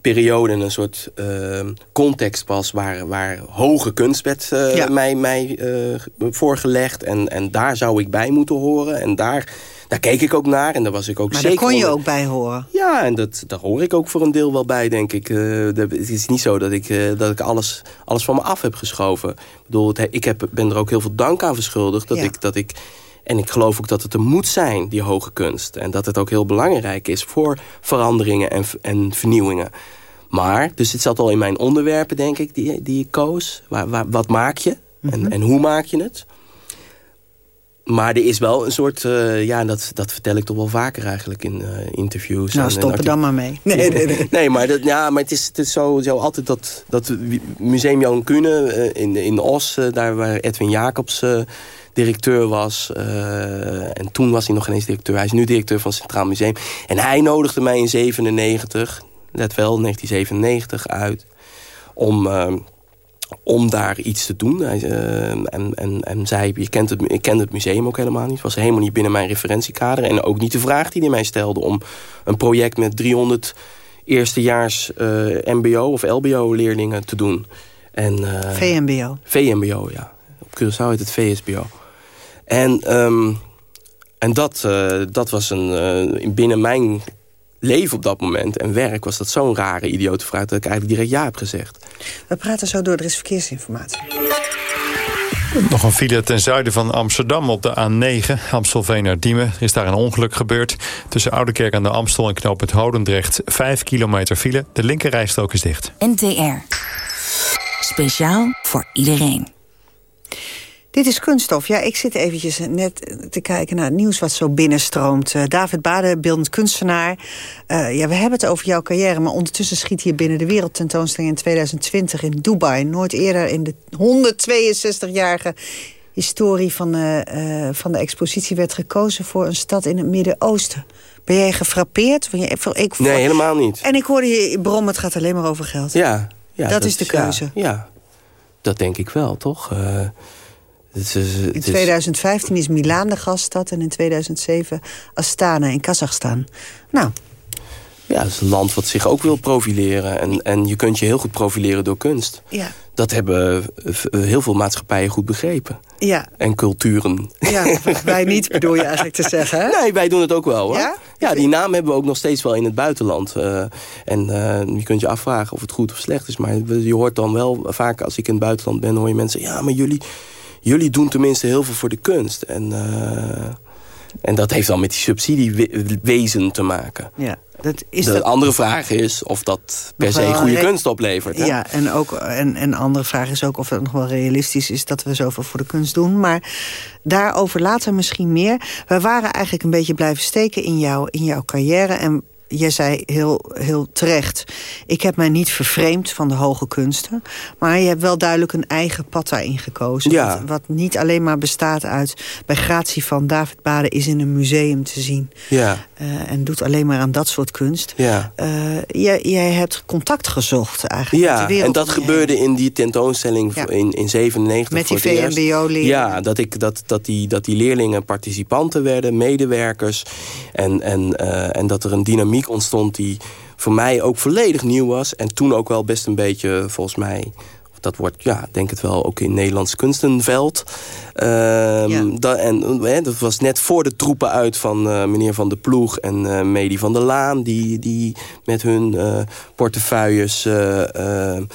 periode en een soort eh, context was... waar, waar hoge kunst werd eh, Ja. mij, mij eh, voorgelegd. En, en daar zou ik bij moeten horen. En daar, daar keek ik ook naar. En daar was ik ook maar daar zeker kon je onder- ook bij horen. ja, en dat, daar hoor ik ook voor een deel wel bij, denk ik. Eh, het is niet zo dat ik, dat ik alles, alles van me af heb geschoven. Ik, bedoel, het, ik heb, ben er ook heel veel dank aan verschuldigd... dat, Ja. ik, dat ik En ik geloof ook dat het er moet zijn, die hoge kunst. En dat het ook heel belangrijk is voor veranderingen en, en vernieuwingen. Maar, dus het zat al in mijn onderwerpen, denk ik, die, die ik koos. Waar, waar, wat maak je en, Mhm. en hoe maak je het? Maar er is wel een soort, uh, ja, dat, dat vertel ik toch wel vaker eigenlijk in uh, interviews. Nou, stop er dan maar mee. Nee, nee, nee. nee maar, dat, ja, maar het is, het is zo, zo altijd dat, dat Museum Johan Kuhne uh, in, in Os, daar waar Edwin Jacobs directeur was. en toen was hij nog geen eens directeur. Hij is nu directeur van het Centraal Museum. En hij nodigde mij in 97, let wel, 1997 uit... om om daar iets te doen. Hij, uh, en, en, en zei, je kent het, ik kende het museum ook helemaal niet. Het was helemaal niet binnen mijn referentiekader. En ook niet de vraag die hij mij stelde... om een project met 300 eerstejaars uh, mbo of lbo-leerlingen te doen. En, uh, VMBO. VMBO, ja. Op Curaçao heet het VSBO. En, um, en dat, dat was een, binnen mijn leven op dat moment en werk... was dat zo'n rare, idiote vraag dat ik eigenlijk direct ja heb gezegd. We praten zo door, er is verkeersinformatie. Nog een file ten zuiden van Amsterdam op de A9, Amstelveen naar Diemen. Er is daar een ongeluk gebeurd. Tussen Oudekerk aan de Amstel en knooppunt Hodendrecht. Vijf kilometer file, de linkerrijstrook is dicht. NTR. Speciaal voor iedereen. Dit is kunststof. Ja, ik zit eventjes net te kijken naar het nieuws wat zo binnenstroomt. Uh, David Bade, beeldend kunstenaar. Uh, ja, we hebben het over jouw carrière, maar ondertussen schiet hier binnen de wereldtentoonstelling in 2020 in Dubai. Nooit eerder in de 162-jarige historie van de, uh, van de expositie werd gekozen voor een stad in het Midden-Oosten. Ben jij gefrappeerd? Ik, nee, helemaal niet. En ik hoorde je brom, het gaat alleen maar over geld. Ja. ja dat, dat is de keuze. Ja, ja, dat denk ik wel, toch? Is, in 2015 is Milaan de gaststad en in 2007 Astana in Kazachstan. Nou. Ja, het is een land wat zich ook wil profileren. En, en je kunt je heel goed profileren door kunst. Ja. Dat hebben heel veel maatschappijen goed begrepen. Ja. En culturen. Ja, wij niet bedoel je eigenlijk te zeggen, hè? Nee, wij doen het ook wel, hoor. Ja? Ja, die naam hebben we ook nog steeds wel in het buitenland. Uh, en uh, je kunt je afvragen of het goed of slecht is. Maar je hoort dan wel vaak, als ik in het buitenland ben... hoor je mensen, ja, maar jullie jullie doen tenminste heel veel voor de kunst. En, uh, en dat heeft dan met die subsidiewezen te maken. Ja, dat is de dat... andere vraag is of dat per se goede kunst oplevert. Hè? Ja, en, ook, en, en andere vraag is ook of het nog wel realistisch is... dat we zoveel voor de kunst doen. Maar daarover later misschien meer. We waren eigenlijk een beetje blijven steken in, jou, in jouw carrière... en jij zei heel, heel terecht... ik heb mij niet vervreemd van de hoge kunsten... maar je hebt wel duidelijk een eigen pad daarin gekozen. Ja. Wat, wat, niet alleen maar bestaat uit... bij gratie van David Bade is in een museum te zien. Ja. Uh, en doet alleen maar aan dat soort kunst. Ja. Uh, jij, jij hebt contact gezocht eigenlijk ja, met de wereld. en dat gebeurde in die tentoonstelling ja. in, in 97. Met die VMBO-leerlingen. Ja, dat, ik, dat, dat, die, dat die leerlingen participanten werden, medewerkers. En, en, uh, en dat er een dynamiek ontstond die voor mij ook volledig nieuw was. En toen ook wel best een beetje, volgens mij... Dat wordt, ja, denk het wel, ook in Nederlands kunstenveld. Um, ja. dat, en dat was net voor de troepen uit van uh, meneer Van der Ploeg en uh, Medi van der Laan... die, die met hun uh, portefeuilles... Um,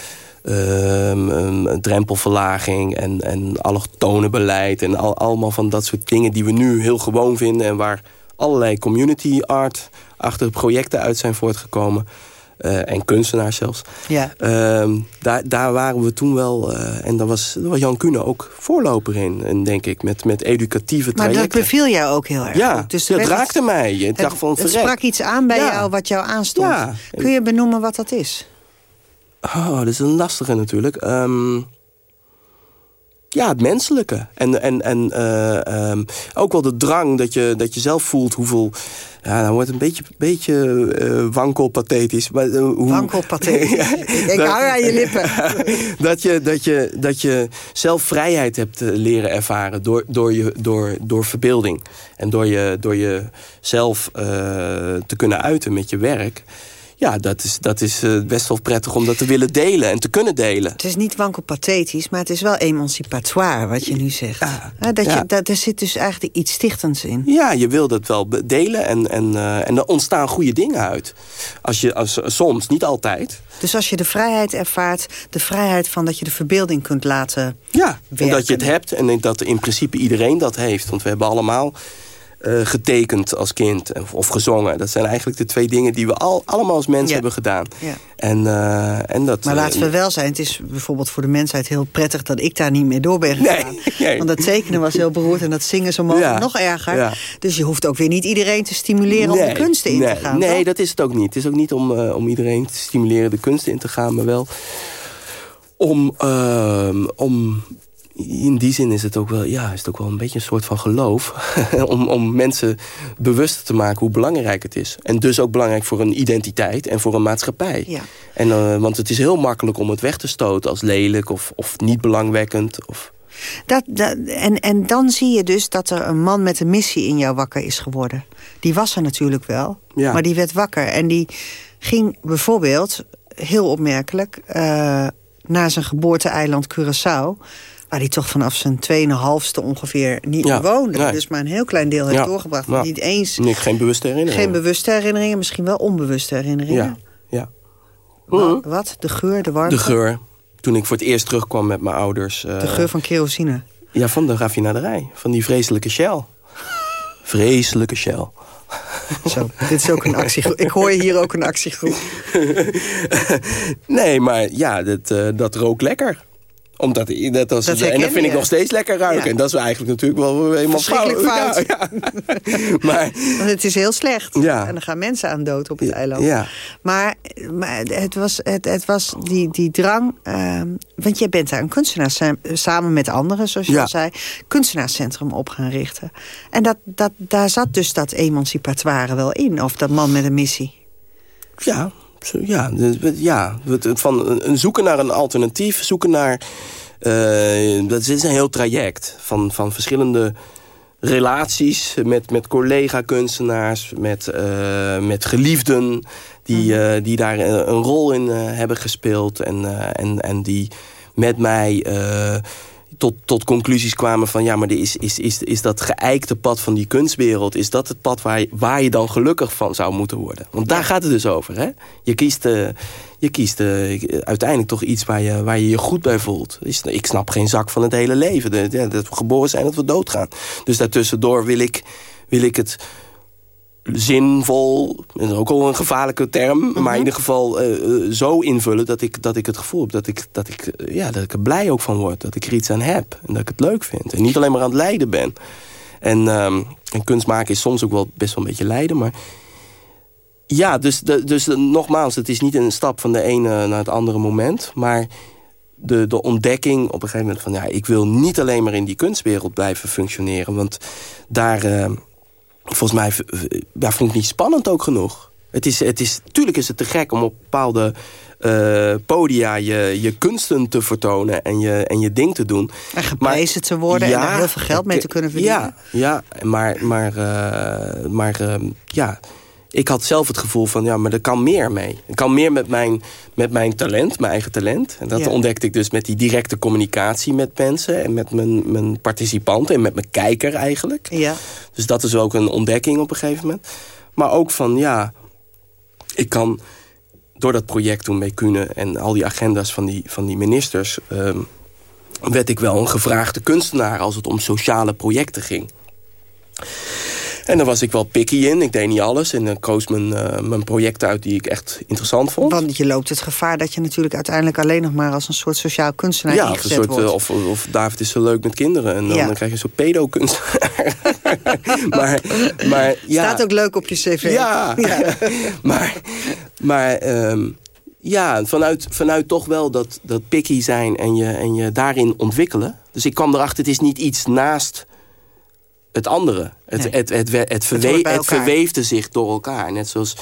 um, drempelverlaging en, en allochtonenbeleid... en al, allemaal van dat soort dingen die we nu heel gewoon vinden... en waar allerlei community art achter projecten uit zijn voortgekomen. Uh, en kunstenaars zelfs. Ja. Uh, daar, daar waren we toen wel... Uh, en daar was, daar was Jan Kuhne ook voorloper in, en denk ik. Met, met educatieve maar trajecten. Maar dat beviel jou ook heel erg Ja. Dus dat raakte mij. Ik het, dacht van, het sprak iets aan bij ja. jou wat jou aanstond. Ja. Kun je benoemen wat dat is? Oh, dat is een lastige natuurlijk. Um, ja, het menselijke. En, en, en uh, um, ook wel de drang dat je, dat je zelf voelt hoeveel... Ja, dan wordt het een beetje, beetje uh, wankelpathetisch. Maar, uh, hoe... Wankelpathetisch. ik hou aan je lippen. dat, je, dat, je, dat je zelf vrijheid hebt leren ervaren door, door, je, door, door verbeelding. En door, je, door jezelf te kunnen uiten met je werk. Ja, dat is, dat is uh, best wel prettig om dat te willen delen en te kunnen delen. Het is niet wankel pathetisch, maar het is wel emancipatoire wat je nu zegt. Ja, dat je, dat, er zit dus eigenlijk iets stichtends in. Ja, je wil dat wel delen en, en, uh, en er ontstaan goede dingen uit. Als je, als, soms, niet altijd. Dus als je de vrijheid ervaart, de vrijheid van dat je de verbeelding kunt laten Ja, en dat je het hebt en dat in principe iedereen dat heeft. Want we hebben allemaal uh, getekend als kind of, of, gezongen. Dat zijn eigenlijk de twee dingen die we al, allemaal als mens hebben gedaan. Ja. En, uh, en dat, maar laten we wel zijn, het is bijvoorbeeld voor de mensheid heel prettig... dat ik daar niet meer door ben gegaan. Nee, Want dat tekenen was heel beroerd en dat zingen zo mogelijk nog erger. Dus je hoeft ook weer niet iedereen te stimuleren om de kunsten in te gaan. Nee, dat is het ook niet. Het is ook niet om, uh, om iedereen te stimuleren de kunsten in te gaan... maar wel om, om in die zin is het ook wel, ja, is het ook wel een beetje een soort van geloof. om, om mensen bewust te maken hoe belangrijk het is. En dus ook belangrijk voor een identiteit en voor een maatschappij. Ja. En, uh, want het is heel makkelijk om het weg te stoten als lelijk of, of niet belangwekkend. Of... Dat, dat, en, en dan zie je dus dat er een man met een missie in jou wakker is geworden. Die was er natuurlijk wel, ja. maar die werd wakker. En die ging bijvoorbeeld, heel opmerkelijk... Uh, naar zijn geboorte-eiland Curaçao waar hij toch vanaf zijn 2,5ste ongeveer niet meer woonde. Dus maar een heel klein deel heeft doorgebracht. Ja. Niet eens, nee, geen bewuste herinneringen. Geen bewuste herinneringen, misschien wel onbewuste herinneringen. Ja, ja. Wat? De geur, de warmte? De geur. Toen ik voor het eerst terugkwam met mijn ouders. Uh, de geur van kerosine? Ja, van de raffinaderij. Van die vreselijke Shell. vreselijke Shell. Zo, dit is ook een actiegroep. Ik hoor hier ook een actiegroep. nee, maar ja, dat, uh, dat rook lekker omdat, dat als, dat en dat vind ik nog steeds lekker ruiken. En dat is eigenlijk natuurlijk wel helemaal fout. fout. Ja, maar, Want het is heel slecht. En dan gaan mensen aan dood op het eiland. Ja. Maar, maar het was, het, het was die, die drang... Uh, want jij bent daar een kunstenaar samen met anderen, zoals je al zei... kunstenaarscentrum op gaan richten. En dat, dat, daar zat dus dat emancipatoire wel in. Of dat man met een missie. Ja, ja, ja van een zoeken naar een alternatief, zoeken naar... Uh, dat is een heel traject van, van verschillende relaties met, met collega-kunstenaars, met, uh, met geliefden... die, uh, die daar een rol in hebben gespeeld en, en, en die met mij tot, tot conclusies kwamen van... ja, maar is, is, is, is dat geëikte pad van die kunstwereld... is dat het pad waar je, waar je dan gelukkig van zou moeten worden? Want daar gaat het dus over, hè? Je kiest, uh, je kiest uh, uiteindelijk toch iets waar je, waar je je goed bij voelt. Ik snap geen zak van het hele leven. De, dat we geboren zijn, dat we doodgaan. Dus daartussendoor wil ik, wil ik het zinvol, dat is ook al een gevaarlijke term... maar in mhm. ieder geval uh, zo invullen dat ik, dat ik het gevoel heb... Dat ik, dat, ik, uh, ja, dat ik er blij ook van word, dat ik er iets aan heb... en dat ik het leuk vind. En niet alleen maar aan het lijden ben. En, um, en kunst maken is soms ook wel best wel een beetje lijden, maar... Ja, dus, dus nogmaals, het is niet een stap van de ene naar het andere moment... maar de, de ontdekking op een gegeven moment van... ja, ik wil niet alleen maar in die kunstwereld blijven functioneren... want daar... Uh, volgens mij ja, vond ik niet spannend ook genoeg. Het is, het is, tuurlijk is het te gek om op bepaalde uh, podia je, je kunsten te vertonen en je, en je ding te doen. En geprezen te worden ja, en er heel veel geld mee te kunnen verdienen. Ja, ja maar, maar, uh, maar uh, ja, ik had zelf het gevoel van, ja, maar er kan meer mee. Ik kan meer met mijn, met mijn talent, mijn eigen talent. En dat ontdekte ik dus met die directe communicatie met mensen... en met mijn, mijn participanten en met mijn kijker eigenlijk. Ja. Dus dat is ook een ontdekking op een gegeven moment. Maar ook van, ja, ik kan door dat project toen bij kunnen... en al die agenda's van die, van die ministers... Um, werd ik wel een gevraagde kunstenaar als het om sociale projecten ging. En daar was ik wel picky in. Ik deed niet alles. En dan koos mijn, uh, mijn projecten uit die ik echt interessant vond. Want je loopt het gevaar dat je natuurlijk uiteindelijk alleen nog maar als een soort sociaal kunstenaar ja, ingezet soort, wordt. Of, of David is zo leuk met kinderen. En dan, dan krijg je een soort pedo-kunstenaar. maar, maar, ja. Staat ook leuk op je cv. Ja, maar, maar um, ja, vanuit, vanuit toch wel dat, dat picky zijn en je, en je daarin ontwikkelen. Dus ik kwam erachter, het is niet iets naast het andere. Het, het, het, het, het, verweefde zich door elkaar. Net zoals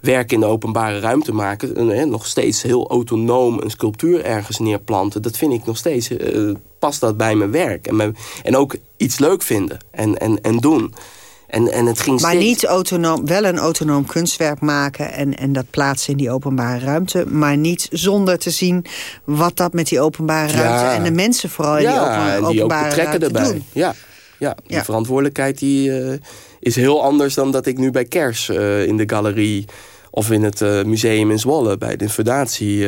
werk in de openbare ruimte maken. nog steeds heel autonoom een sculptuur ergens neerplanten. Dat vind ik nog steeds, uh, past dat bij mijn werk. En, en ook iets leuk vinden en, en, en doen. En, en het ging maar steeds... niet autonoom, wel een autonoom kunstwerk maken... En, en dat plaatsen in die openbare ruimte. Maar niet zonder te zien wat dat met die openbare ruimte... Ja. en de mensen vooral in die ja, open, en die ook openbare betrekken ruimte erbij. doen. Ja, ja, die Ja. verantwoordelijkheid die, eh, is heel anders dan dat ik nu bij Kers eh, in de galerie of in het eh, museum in Zwolle bij de fundatie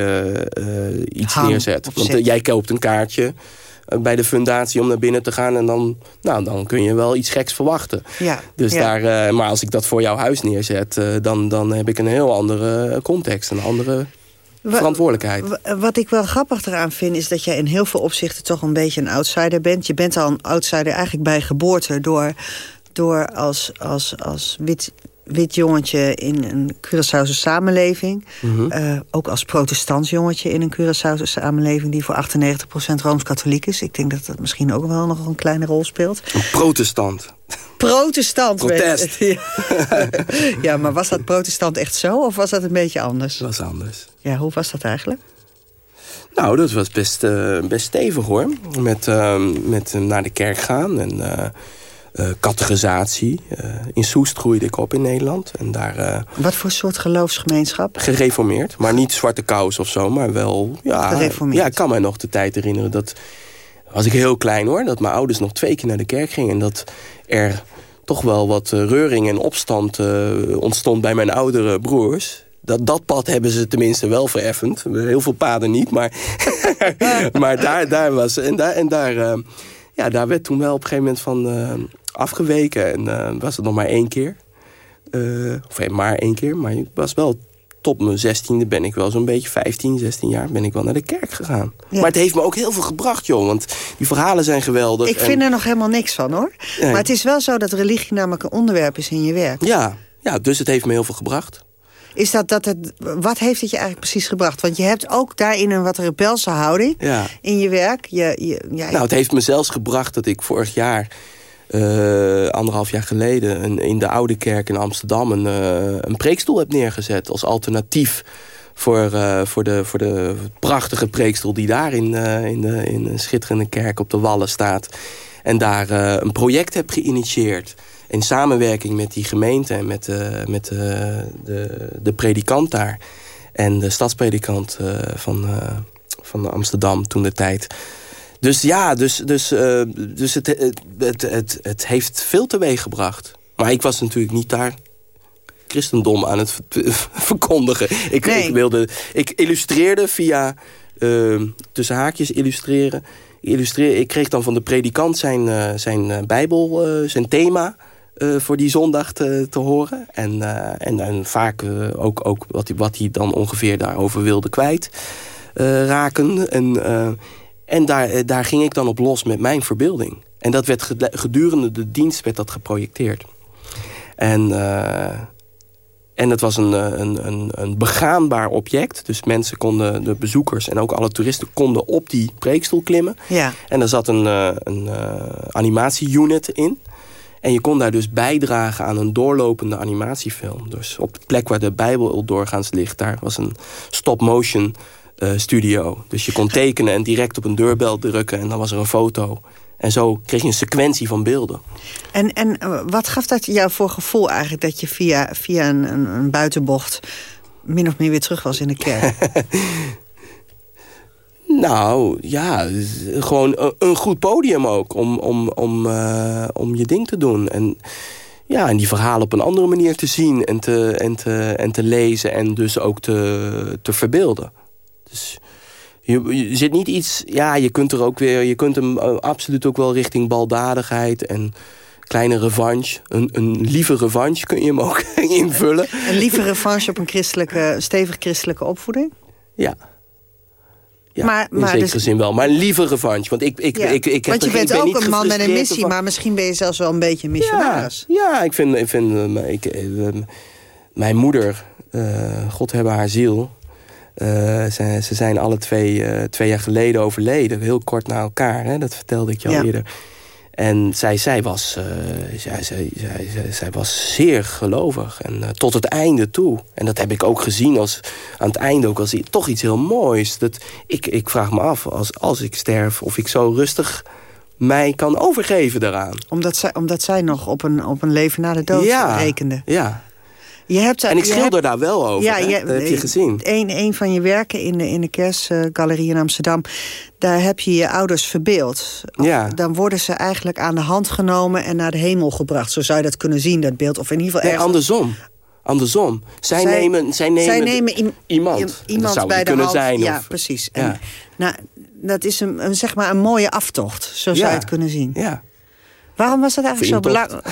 iets neerzet. Want jij koopt een kaartje bij de fundatie om naar binnen te gaan en dan, nou, dan kun je wel iets geks verwachten. Ja, Dus ja. daar, maar als ik dat voor jouw huis neerzet, dan, dan heb ik een heel andere context, een andere verantwoordelijkheid. Wa- Wat ik wel grappig eraan vind... is dat jij in heel veel opzichten toch een beetje een outsider bent. Je bent al een outsider eigenlijk bij geboorte... door, door als, als, als wit, wit jongetje in een Curaçaose samenleving... Mhm. eh, ook als protestants jongetje in een Curaçaose samenleving... die voor 98% Rooms-Katholiek is. Ik denk dat dat misschien ook wel nog een kleine rol speelt. Een protestant. Protestant. Protest. je. ja, maar was dat protestant echt zo? Of was dat een beetje anders? Dat was anders. Ja, hoe was dat eigenlijk? Nou, dat was best, eh, best stevig hoor. Met, eh, met eh, naar de kerk gaan en categorisatie. Eh, in Soest groeide ik op in Nederland. En daar Wat voor soort geloofsgemeenschap? gereformeerd. Maar niet zwarte kous of zo, maar wel... Ja, Gereformeerd. Ja, ik kan mij nog de tijd herinneren dat... Was ik heel klein hoor, dat mijn ouders nog twee keer naar de kerk gingen. En dat er toch wel wat eh, reuring en opstand eh, ontstond bij mijn oudere broers. Dat, dat pad hebben ze tenminste wel vereffend. Heel veel paden niet, maar, maar daar, daar was... En daar, en daar, eh, ja, daar werd toen wel op een gegeven moment van afgeweken. En was het nog maar één keer. Of maar één keer, maar ik was wel tot mijn zestiende ben ik wel zo'n beetje 15, 16 jaar ben ik wel naar de kerk gegaan. Ja. Maar het heeft me ook heel veel gebracht, joh. Want die verhalen zijn geweldig. Ik en- vind er nog helemaal niks van, hoor. Nee. Maar het is wel zo dat religie namelijk een onderwerp is in je werk. Ja, ja, dus het heeft me heel veel gebracht. Is dat, dat het, wat heeft het je eigenlijk precies gebracht? Want je hebt ook daarin een wat rebelse houding Ja. in je werk. Je, je, ja, Nou, het heeft me zelfs gebracht dat ik vorig jaar, eh, anderhalf jaar geleden... In de Oude Kerk in Amsterdam een, eh, een preekstoel heb neergezet... als alternatief voor, eh, voor, de, voor de prachtige preekstoel die daar in, in, de, in een schitterende kerk op de Wallen staat. En daar een project heb geïnitieerd. In samenwerking met die gemeente en met, met de, de predikant daar. En de stadspredikant van, van Amsterdam toen de tijd. Dus ja, dus, dus, eh, dus het, het, het, het, heeft veel teweeg gebracht. Maar ik was natuurlijk niet daar christendom aan het ver- verkondigen. Ik, Nee. ik, wilde, ik illustreerde via, eh, tussen haakjes illustreren... Illustreer, ik kreeg dan van de predikant zijn, eh, zijn bijbel, zijn thema... voor die zondag te, te horen. En, en, en vaak ook, ook wat, hij, wat hij dan ongeveer daarover wilde kwijt raken. En, en daar, eh, daar ging ik dan op los met mijn verbeelding. En dat werd ged- gedurende de dienst werd dat geprojecteerd. En, eh, en het was een, eh, een, een, een begaanbaar object. Dus mensen konden, de bezoekers en ook alle toeristen... konden op die preekstoel klimmen. Ja. En er zat een, een animatieunit in. En je kon daar dus bijdragen aan een doorlopende animatiefilm. Dus op de plek waar de Bijbel doorgaans ligt... daar was een stop-motion studio. Dus je kon tekenen en direct op een deurbel drukken... en dan was er een foto. En zo kreeg je een sequentie van beelden. En, en eh, wat gaf dat jou voor gevoel eigenlijk... dat je via, via een, een, een buitenbocht min of meer weer terug was in de kerk? Nou, ja, gewoon een, een goed podium ook om, om, om, eh, om je ding te doen. En, ja, en die verhalen op een andere manier te zien en te, en te, en te lezen en dus ook te, te verbeelden. Dus je, je zit niet iets, ja, je kunt er ook weer, je kunt hem eh, absoluut ook wel richting baldadigheid en kleine revanche. Een, een lieve revanche kun je hem ook invullen. Een lieve revanche op een christelijke, stevig christelijke opvoeding? Ja. Ja, Maar- in maar zekere dus- zin wel. Maar een lieve revanche. Want ik, ik, Ja. ik, ik heb Want je er bent ik ben ook een man met een missie... maar misschien ben je zelfs wel een beetje een missionaris. Ja, ja ik vind... Ik vind eh, ik, eh, mijn moeder, God hebben haar ziel... eh, ze, ze zijn alle twee, eh, twee jaar geleden overleden. Heel kort na elkaar, hè? dat vertelde ik je al eerder. En zij, zij, was, eh, zij, zij, zij, was zeer gelovig. En tot het einde toe. En dat heb ik ook gezien als, aan het einde ook als toch iets heel moois. Dat, ik, ik vraag me af, als, als ik sterf, of ik zo rustig mij kan overgeven daaraan. Omdat zij, omdat zij nog op een, op een leven na de dood Ja. rekende. Ja. Je hebt, En ik je schilder hebt- daar wel over, hè? Dat heb je gezien. Een, een van je werken in de, in de Kersgalerie in Amsterdam... daar heb je je ouders verbeeld. Ja. Dan worden ze eigenlijk aan de hand genomen... en naar de hemel gebracht. Zo zou je dat kunnen zien, dat beeld. Of in ieder geval Nee, ergens- andersom. Andersom. Zij, Zij- nemen, zij nemen, zij nemen iem- iemand. iemand zou bij de kunnen hand. zijn. Ja, of, precies. En, Ja. Nou, dat is een, een, zeg maar een mooie aftocht. Zo zou Ja. je het kunnen zien. Ja. Waarom was dat eigenlijk zo belangrijk?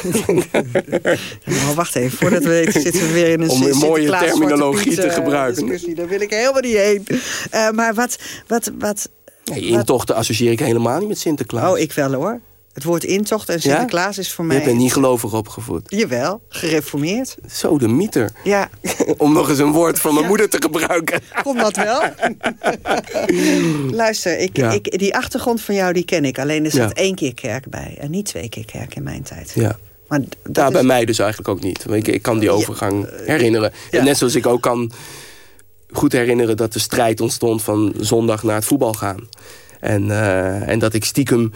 nou, wacht even, voordat we weten zitten we weer in een Om weer mooie terminologie te eh, gebruiken. discussie. Daar wil ik helemaal niet heen. Eh, maar wat... wat, wat Nee, intochten associeer ik helemaal niet met Sinterklaas. Oh, ik wel hoor. Het woord intocht en Sinterklaas is voor mij... Je bent niet gelovig opgevoed. Jawel, gereformeerd. Zo, de mieter. Ja, Om nog eens een woord van mijn moeder te gebruiken. Kon dat wel? Luister, ik, Ja. ik, die achtergrond van jou die ken ik. Alleen er zat één keer kerk bij. En niet twee keer kerk in mijn tijd. Ja. Maar d- dat Ja, is- bij mij dus eigenlijk ook niet. Ik, ik kan die overgang herinneren. En net zoals ik ook kan goed herinneren dat de strijd ontstond van zondag naar het voetbal gaan. En, eh, en dat ik stiekem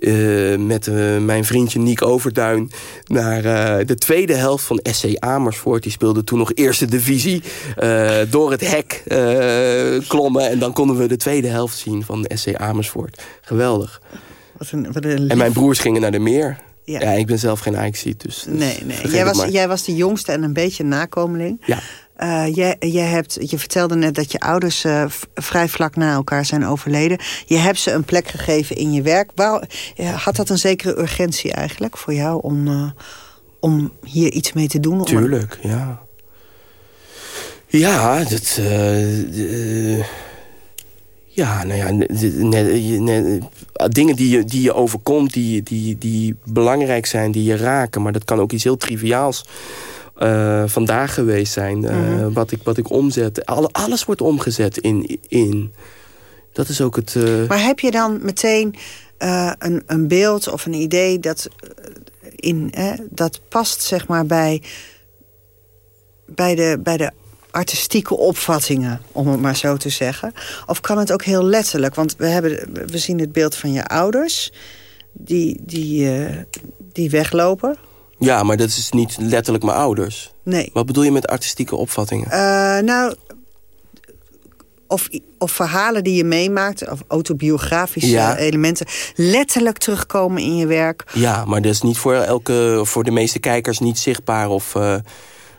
eh, met eh, mijn vriendje Niek Overduin... naar eh, de tweede helft van SC Amersfoort. Die speelde toen nog eerste divisie. door het hek klommen. En dan konden we de tweede helft zien van SC Amersfoort. Geweldig. Wat een, wat een En mijn broers gingen naar de meer. Ja. Ja, ik ben zelf geen Ajaxiet, dus... dus Nee, nee. Jij was, jij was de jongste en een beetje nakomeling. Ja. Eh, jij, jij hebt, je vertelde net dat je ouders eh, vrij vlak na elkaar zijn overleden. Je hebt ze een plek gegeven in je werk. Waar, eh, had dat een zekere urgentie eigenlijk voor jou om, eh, om hier iets mee te doen? Tuurlijk, ja. Ja, dat... ja, nou ja, je- dingen die je, die je overkomt, die, die, die belangrijk zijn, die je raken. Maar dat kan ook iets heel triviaals eh, vandaag geweest zijn. eh, Mhm. wat, ik, wat ik omzet. Alle, alles wordt omgezet in, in. Dat is ook het... eh, Maar heb je dan meteen een, een beeld of een idee dat, in, eh, dat past zeg maar bij, bij, de, bij de artistieke opvattingen, om het maar zo te zeggen? Of kan het ook heel letterlijk? Want we, hebben, we zien het beeld van je ouders die, die, die weglopen. Ja, maar dat is niet letterlijk mijn ouders. Nee. Wat bedoel je met artistieke opvattingen? Eh, nou, of, of verhalen die je meemaakt, of autobiografische Ja. elementen, letterlijk terugkomen in je werk. Ja, maar dat is niet voor, elke, voor de meeste kijkers niet zichtbaar. Of, eh,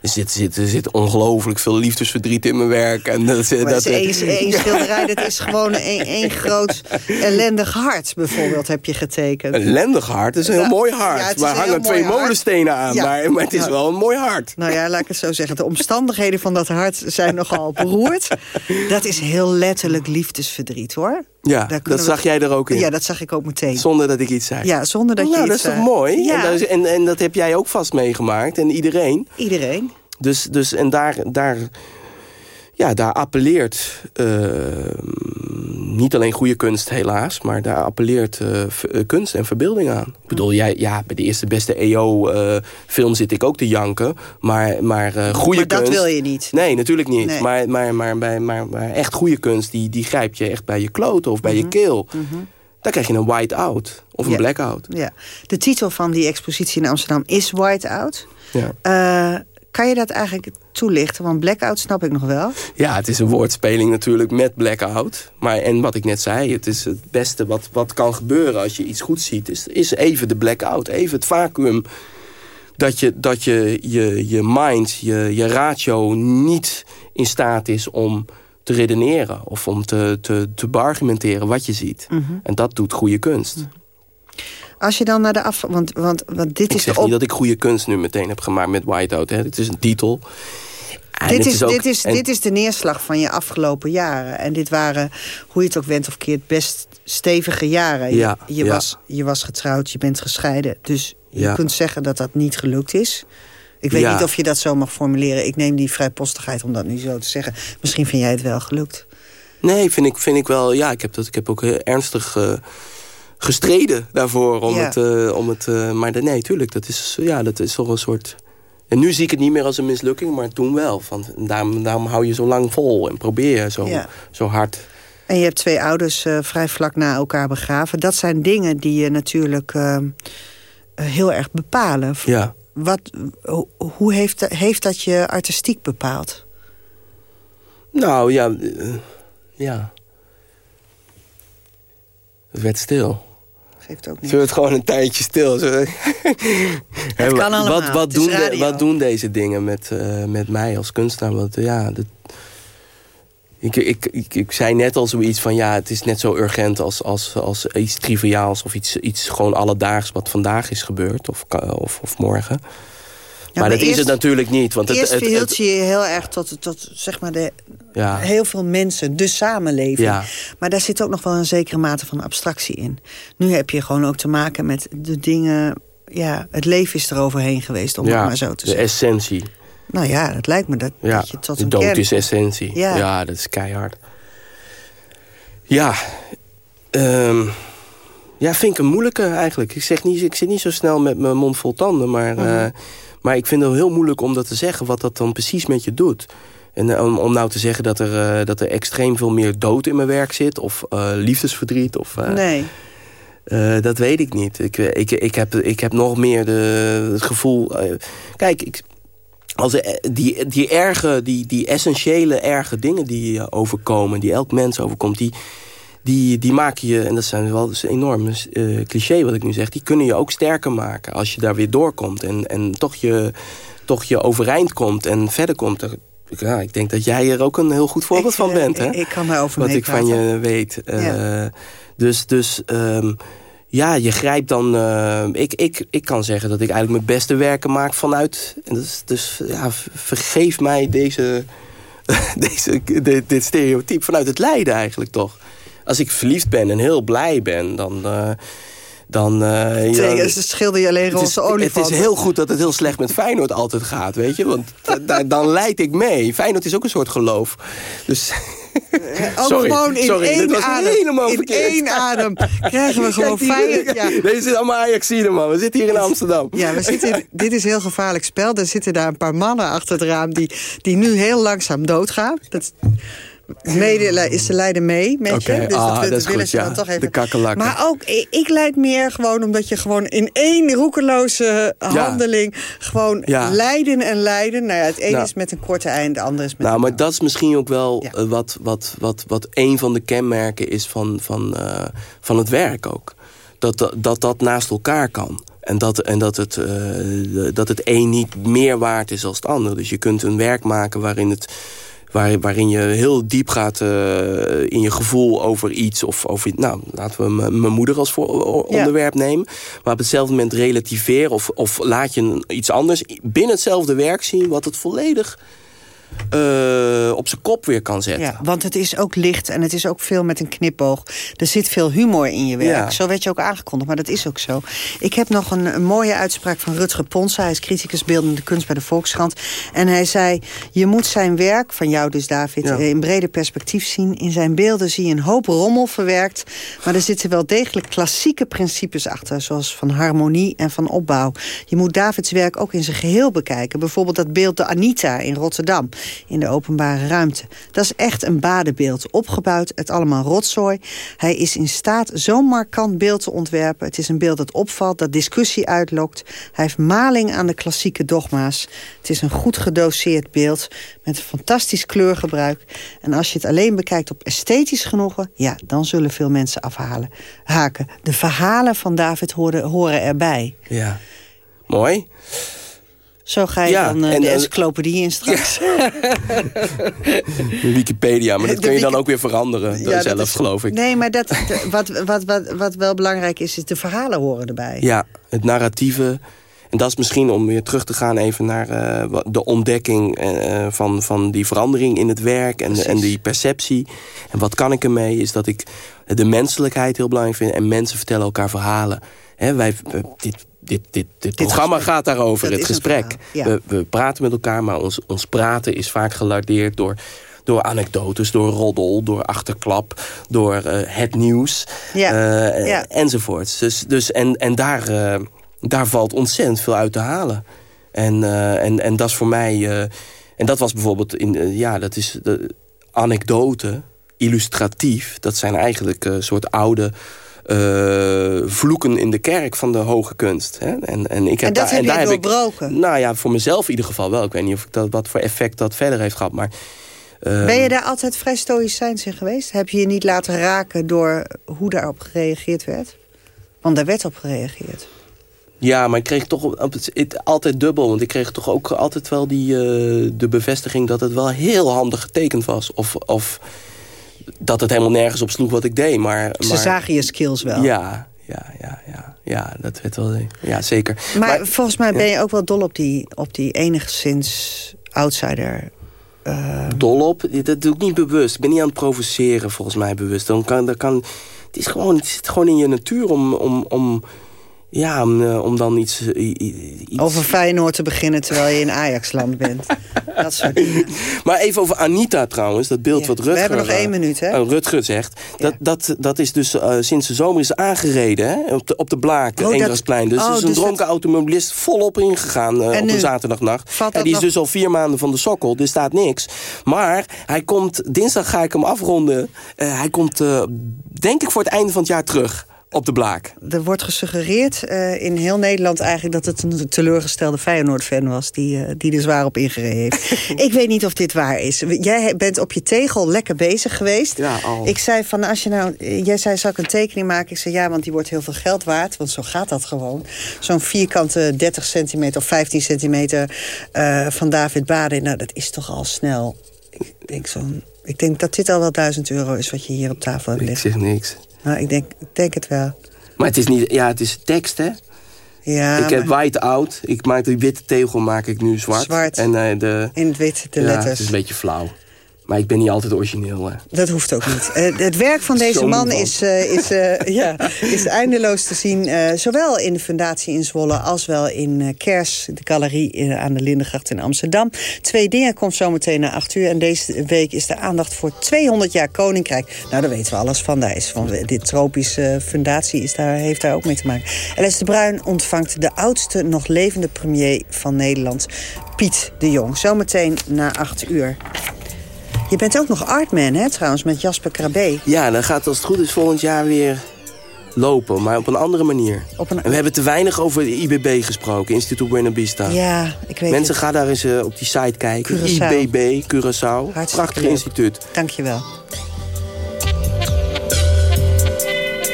er zit, zit, er zit ongelooflijk veel liefdesverdriet in mijn werk. En dat, Maar dat, het is één, schilderij, dat is gewoon één, groot ellendig hart, bijvoorbeeld, heb je getekend. Een ellendig hart, dat is een heel Ja, mooi ja, hart. is maar hangen twee hart. molenstenen aan. Ja. Maar, maar het is Ja. wel een mooi hart. Nou ja, laat ik het zo zeggen. De omstandigheden van dat hart zijn nogal beroerd. Dat is heel letterlijk liefdesverdriet, hoor. Ja, dat we- zag jij er ook in. Ja, dat zag ik ook meteen. Zonder dat ik iets zei. Ja, zonder dat je nou, dat is toch mooi? Ja. En, dat is- en, en dat heb jij ook vast meegemaakt. En iedereen. Iedereen. Dus, dus en daar, daar, ja, daar appelleert eh, niet alleen goede kunst helaas, maar daar appelleert eh, eh, kunst en verbeelding aan. Ik bedoel, jij, ja, bij de eerste beste EO-film zit ik ook te janken, maar, maar goede Maar dat kunst... wil je niet. Nee, natuurlijk niet. Nee. Maar, maar, maar, maar, maar, maar echt goede kunst, die, die grijpt je echt bij je kloten of bij je keel. Dan krijg je een white-out of een Mhm. Ja. blackout. Ja. De titel van die expositie in Amsterdam is Whiteout. Ja. Kan je dat eigenlijk toelichten? Want blackout snap ik nog wel. Ja, het is een woordspeling natuurlijk met blackout. Maar en wat ik net zei, het is het beste wat, wat kan gebeuren als je iets goed ziet... is, is even de blackout, even het vacuüm. Dat je dat je, je, je mind, je, je ratio niet in staat is om te redeneren... of om te, te, te beargumenteren wat je ziet. Mhm. En dat doet goede kunst. Als je dan naar de af... Want, want, want dit Ik is zeg de op... niet dat ik goede kunst nu meteen heb gemaakt met Whiteout. Hè. Het is een titel. En Dit is, ook- dit, is, en- dit is de neerslag van je afgelopen jaren. En dit waren, hoe je het ook went of keert, best stevige jaren. Je- Ja, je, ja. Was, je was getrouwd, je bent gescheiden. Dus je Ja. kunt zeggen dat dat niet gelukt is. Ik weet niet of je dat zo mag formuleren. Ik neem die vrijpostigheid om dat nu zo te zeggen. Misschien vind jij het wel gelukt. Nee, vind ik, vind ik wel. Ja, ik heb, dat, ik heb ook heel ernstig eh, gestreden daarvoor. Om Ja. het, eh, om het, eh, maar de, nee, tuurlijk, dat is, ja, dat is toch een soort... En nu zie ik het niet meer als een mislukking, maar toen wel. Van, daarom, daarom hou je zo lang vol en probeer je zo, Ja. zo hard. En je hebt twee ouders uh, vrij vlak na elkaar begraven. Dat zijn dingen die je natuurlijk uh, heel erg bepalen. Ja. Wat, hoe heeft, heeft dat je artistiek bepaald? Nou, ja... Ja. Het werd stil. Geeft ook niet. Ze werd gewoon een tijdje stil. het kan allemaal. Wat, wat, doen, de, wat doen deze dingen met, uh, met mij als kunstenaar? Want ja, dat, ik, ik, ik, ik, zei net al zoiets van... ja, het is net zo urgent als, als, als iets triviaals... of iets, iets gewoon alledaags wat vandaag is gebeurd. Of, of, of morgen. Ja, maar, maar, dat is het natuurlijk niet. Want eerst het, verhield je je heel erg tot, tot zeg maar de, ja. heel veel mensen, de samenleving. Ja. Maar daar zit ook nog wel een zekere mate van abstractie in. Nu heb je gewoon ook te maken met de dingen... Ja, het leven is er overheen geweest, om ja, het maar zo te de zeggen. de essentie. Nou ja, het lijkt me dat, ja, dat je tot de een dood kern... is essentie. Ja. dat is keihard. Ja, um, ja, vind ik een moeilijke eigenlijk. Ik, zeg niet, ik zit niet zo snel met mijn mond vol tanden, maar... -huh. uh, maar ik vind het heel moeilijk om dat te zeggen, wat dat dan precies met je doet. En uh, om, om nou te zeggen dat er, uh, dat er extreem veel meer dood in mijn werk zit... of uh, liefdesverdriet, of... nee. dat weet ik niet. Ik, ik, ik, heb, ik heb nog meer de, het gevoel... kijk, ik, als die, die erge, die, die essentiële erge dingen die overkomen... die elk mens overkomt, die, die, die maken je... en dat zijn wel dat is een enorm uh, cliché wat ik nu zeg... die kunnen je ook sterker maken als je daar weer doorkomt... en, en toch, je, toch je overeind komt en verder komt... Ja, ik denk dat jij er ook een heel goed voorbeeld ik, van bent. Hè? Ik, ik kan daarover Wat ik van je weet. Ja. Uh, dus dus um, ja, je grijpt dan... Uh, ik, ik, ik kan zeggen dat ik eigenlijk mijn beste werken maak vanuit... En dus, dus ja, vergeef mij deze, deze, dit, dit stereotype vanuit het lijden eigenlijk toch als ik verliefd ben en heel blij ben, dan... Uh, dan uh, ja, schilder je alleen roze olifant. Het is heel goed dat het heel slecht met Feyenoord altijd gaat, weet je. Want dan leid ik mee. Feyenoord is ook een soort geloof. Dus... Ook sorry, gewoon in sorry, één adem. In één adem krijgen we gewoon Feyenoord. Ja. Deze zit allemaal Ajaxide, man. We zitten hier in Amsterdam. Ja, we zitten, dit is heel gevaarlijk spel. Er zitten daar een paar mannen achter het raam... die, die nu heel langzaam doodgaan. Dat Mede ze leiden mee met okay. je. Dus ah, dat, willen goed, ze ja. dan toch even. De. Maar ook, ik leid meer gewoon omdat je gewoon in één roekeloze handeling... gewoon ja. lijden en lijden. Nou ja, het ene nou. is met een korte einde, het andere is met Nou, maar dat is misschien ook wel ja. wat, wat, wat, wat een van de kenmerken is van, van, uh, van het werk ook. Dat, dat, dat dat naast elkaar kan. En dat, en dat, het, uh, dat het een niet meer waard is dan het ander. Dus je kunt een werk maken waarin het Waar, waarin je heel diep gaat uh, in je gevoel over iets. Of over, nou, laten we mijn moeder als voor, onderwerp ja. nemen. Maar op hetzelfde moment relativeren. Of, of laat je iets anders binnen hetzelfde werk zien. Wat het volledig uh, op zijn kop weer kan zetten. Ja, want het is ook licht en het is ook veel met een knipoog. Er zit veel humor in je werk. Ja. Zo werd je ook aangekondigd, maar dat is ook zo. Ik heb nog een, een mooie uitspraak van Rutger Ponsa. Hij is criticus beeldende kunst bij de Volkskrant. En hij zei, je moet zijn werk, van jou dus David... Ja. in breder perspectief zien. In zijn beelden zie je een hoop rommel verwerkt... maar er zitten wel degelijk klassieke principes achter... zoals van harmonie en van opbouw. Je moet Davids werk ook in zijn geheel bekijken. Bijvoorbeeld dat beeld de Anita in Rotterdam in de openbare ruimte. Dat is echt een badenbeeld, opgebouwd uit allemaal rotzooi. Hij is in staat zo'n markant beeld te ontwerpen. Het is een beeld dat opvalt, dat discussie uitlokt. Hij heeft maling aan de klassieke dogma's. Het is een goed gedoseerd beeld met een fantastisch kleurgebruik. En als je het alleen bekijkt op esthetisch genoegen... ja, dan zullen veel mensen afhalen, haken. De verhalen van David horen, horen erbij. Ja, mooi. Zo ga je Ja, dan uh, en, de eh, encyclopedie in straks. Wikipedia, maar dat kun je dan ook weer veranderen. Ja, zelf, is- geloof ik. Nee, maar dat, wat, wat, wat, wat wel belangrijk is, is de verhalen horen erbij. Ja, het narratieve. En dat is misschien om weer terug te gaan even naar eh, de ontdekking van, van die verandering in het werk en, en die perceptie. En wat kan ik ermee, is dat ik de menselijkheid heel belangrijk vind. En mensen vertellen elkaar verhalen. Hè, wij, dit, dit, dit, dit programma gaat daarover, Dat het gesprek. verhaal, ja. We, we praten met elkaar, maar ons, ons praten is vaak gelardeerd door door anekdotes, door roddel, door achterklap, door eh, het nieuws Ja, eh, ja. enzovoorts. Dus, dus, en en daar, eh, daar valt ontzettend veel uit te halen. En, eh, en, en dat is voor mij... eh, en dat was bijvoorbeeld... In, ja, dat is de anekdote. illustratief. Dat zijn eigenlijk een soort oude uh, vloeken in de kerk van de hoge kunst. Hè? En, en, ik heb en dat daar, heb en daar heb ik, doorbroken? Nou ja, voor mezelf in ieder geval wel. Ik weet niet of ik dat, wat voor effect dat verder heeft gehad. Maar, uh, ben je daar altijd vrij stoïcijns in geweest? Heb je je niet laten raken door hoe daarop gereageerd werd? Want daar werd op gereageerd. Ja, maar ik kreeg toch het, altijd dubbel. Want ik kreeg toch ook altijd wel die, uh, de bevestiging... dat het wel heel handig getekend was. Of, of dat het helemaal nergens op sloeg wat ik deed. Maar, Ze maar, zagen je skills wel. Ja, ja, ja, ja, ja dat werd wel... Ja, zeker. Maar, maar volgens mij ben je ook wel dol op die, op die enigszins outsider... Uh... Dol op? Dat doe ik niet bewust. Ik ben niet aan het provoceren volgens mij bewust. Dan kan, dan kan, het, is gewoon, het zit gewoon in je natuur om... om, om ja, om, uh, om dan iets, uh, iets... Over Feyenoord te beginnen terwijl je in Ajaxland bent. dat soort dingen. Maar even over Anita trouwens, dat beeld ja, wat Rutger... We hebben nog één minuut, hè? Uh, Rutger zegt. Ja. Dat, dat, dat is dus sinds de zomer is aangereden, hè? Op de, op de Blaak, oh, Eendrachtsplein. Dus oh, is een dus dronken dat... automobilist volop ingegaan op een zaterdagnacht. En die is dus al vier maanden van de sokkel, er staat niks. Maar hij komt, dinsdag ga ik hem afronden. hij komt, denk ik, voor het einde van het jaar terug op de blaak. Er wordt gesuggereerd uh, in heel Nederland eigenlijk... dat het een teleurgestelde Feyenoord-fan was... die, uh, die er zwaar op ingereden heeft. ik weet niet of dit waar is. Jij bent op je tegel lekker bezig geweest. Ja, al. Ik zei van, als je nou... Jij zei, zal ik een tekening maken? Ik zei, ja, want die wordt heel veel geld waard. Want zo gaat dat gewoon. Zo'n vierkante 30 centimeter of 15 centimeter... Uh, van David Baden. Nou, dat is toch al snel... Ik denk, zo'n, ik denk dat dit al wel 1000 euro is... wat je hier op tafel hebt liggen. Ik zeg niks. Nou, ik denk, ik denk het wel. Maar het is niet, ja, het is tekst, hè? Ja, ik heb white out. Ik maak de witte tegel maak ik nu zwart. Zwart. En uh, de, in het wit de ja, letters. Het is een beetje flauw. Maar ik ben niet altijd origineel. Hè. Dat hoeft ook niet. Uh, het werk van deze man is, uh, is, uh, ja, is eindeloos te zien. zowel in de fundatie in Zwolle als wel in Kers, de galerie aan de Lindengracht in Amsterdam. Twee dingen komt zometeen na acht uur. En deze week is de aandacht voor 200 jaar Koninkrijk. Nou, daar weten we alles van. Daar is van dit tropische fundatie is daar, heeft daar ook mee te maken. Alice de Bruin ontvangt de oudste nog levende premier van Nederland, Piet de Jong. Zometeen na acht uur. Je bent ook nog artman, hè, trouwens, met Jasper Krabbe. Ja, dan gaat als het goed is volgend jaar weer lopen, maar op een andere manier. Op een... En we hebben te weinig over de IBB gesproken, Instituut Buena Vista. Ja, ik weet Mensen gaan daar eens uh, op die site kijken. Curaçao. IBB, Curaçao. Prachtig leuk. instituut. Dank je wel.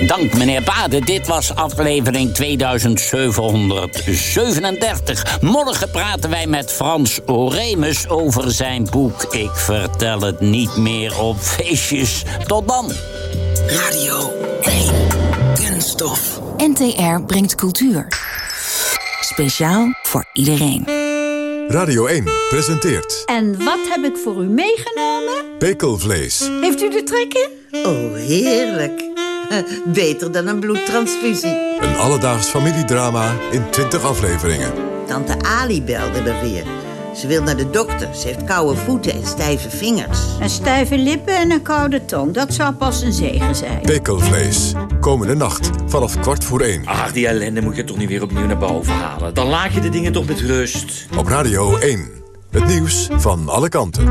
Dank meneer Bade. Dit was aflevering 2737. Morgen praten wij met Frans Oremus over zijn boek. Ik vertel het niet meer op feestjes. Tot dan. Radio 1. Kunststof. NTR brengt cultuur. Speciaal voor iedereen. Radio 1 presenteert... En wat heb ik voor u meegenomen? Pekelvlees. Heeft u de trek in? Oh, heerlijk. Beter dan een bloedtransfusie. Een alledaags familiedrama in 20 afleveringen. Tante Ali belde er weer. Ze wil naar de dokter. Ze heeft koude voeten en stijve vingers. En stijve lippen en een koude tong. Dat zou pas een zegen zijn. Pekelvlees. Komende nacht vanaf kwart voor één. Ach, die ellende moet je toch niet weer opnieuw naar boven halen. Dan laat je de dingen toch met rust. Op Radio 1. Het nieuws van alle kanten.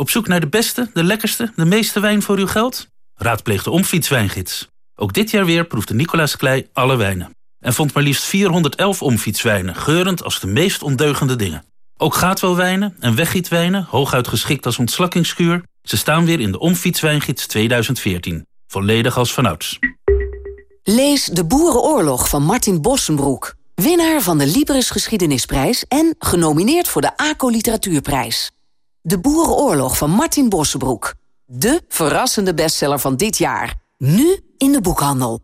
Op zoek naar de beste, de lekkerste, de meeste wijn voor uw geld? Raadpleeg de Omfietswijngids. Ook dit jaar weer proefde Nicolaas Klei alle wijnen. En vond maar liefst 411 omfietswijnen, geurend als de meest ondeugende dingen. Ook gaatwelwijnen en weggietwijnen, hooguit geschikt als ontslakkingskuur... ze staan weer in de Omfietswijngids 2014. Volledig als vanouds. Lees De Boerenoorlog van Martin Bossenbroek. Winnaar van de Libris Geschiedenisprijs... en genomineerd voor de ACO Literatuurprijs. De Boerenoorlog van Martin Bossenbroek. De verrassende bestseller van dit jaar. Nu in de boekhandel.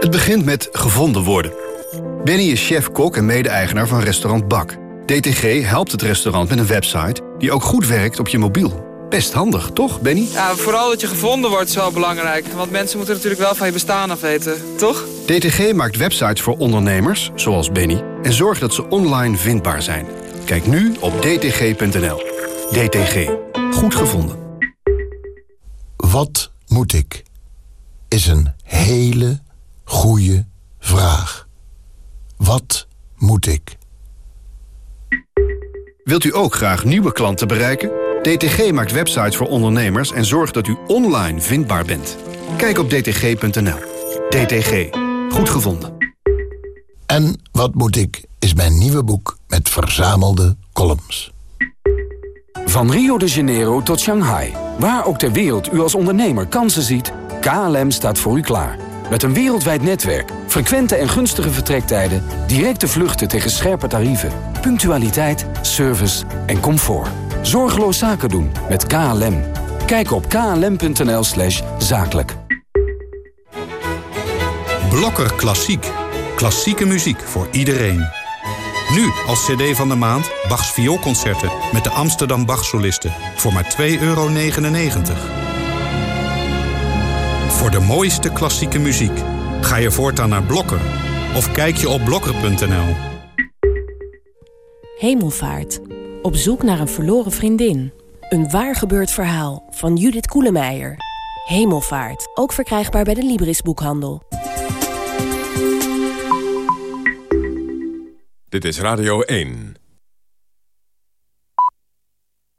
Het begint met gevonden worden. Benny is chef-kok en mede-eigenaar van restaurant Bak. DTG helpt het restaurant met een website die ook goed werkt op je mobiel. Best handig, toch, Benny? Ja, vooral dat je gevonden wordt is wel belangrijk. Want mensen moeten natuurlijk wel van je bestaan af weten, toch? DTG maakt websites voor ondernemers, zoals Benny... en zorgt dat ze online vindbaar zijn. Kijk nu op dtg.nl. DTG. Goed gevonden. Wat moet ik? Is een hele goede vraag. Wat moet ik? Wilt u ook graag nieuwe klanten bereiken? DTG maakt websites voor ondernemers en zorgt dat u online vindbaar bent. Kijk op dtg.nl. DTG. Goed gevonden. En wat moet ik is mijn nieuwe boek met verzamelde columns. Van Rio de Janeiro tot Shanghai. Waar ook ter wereld u als ondernemer kansen ziet, KLM staat voor u klaar. Met een wereldwijd netwerk, frequente en gunstige vertrektijden... directe vluchten tegen scherpe tarieven, punctualiteit, service en comfort. Zorgeloos zaken doen met KLM. Kijk op klm.nl slash zakelijk. Blokker Klassiek. Klassieke muziek voor iedereen. Nu als cd van de maand Bachs vioolconcerten met de Amsterdam Bachsolisten voor maar 2,99 euro. Voor de mooiste klassieke muziek ga je voortaan naar Blokker of kijk je op blokker.nl. Hemelvaart. Op zoek naar een verloren vriendin. Een waar gebeurd verhaal van Judith Koelemeijer. Hemelvaart. Ook verkrijgbaar bij de Libris boekhandel. Dit is Radio 1.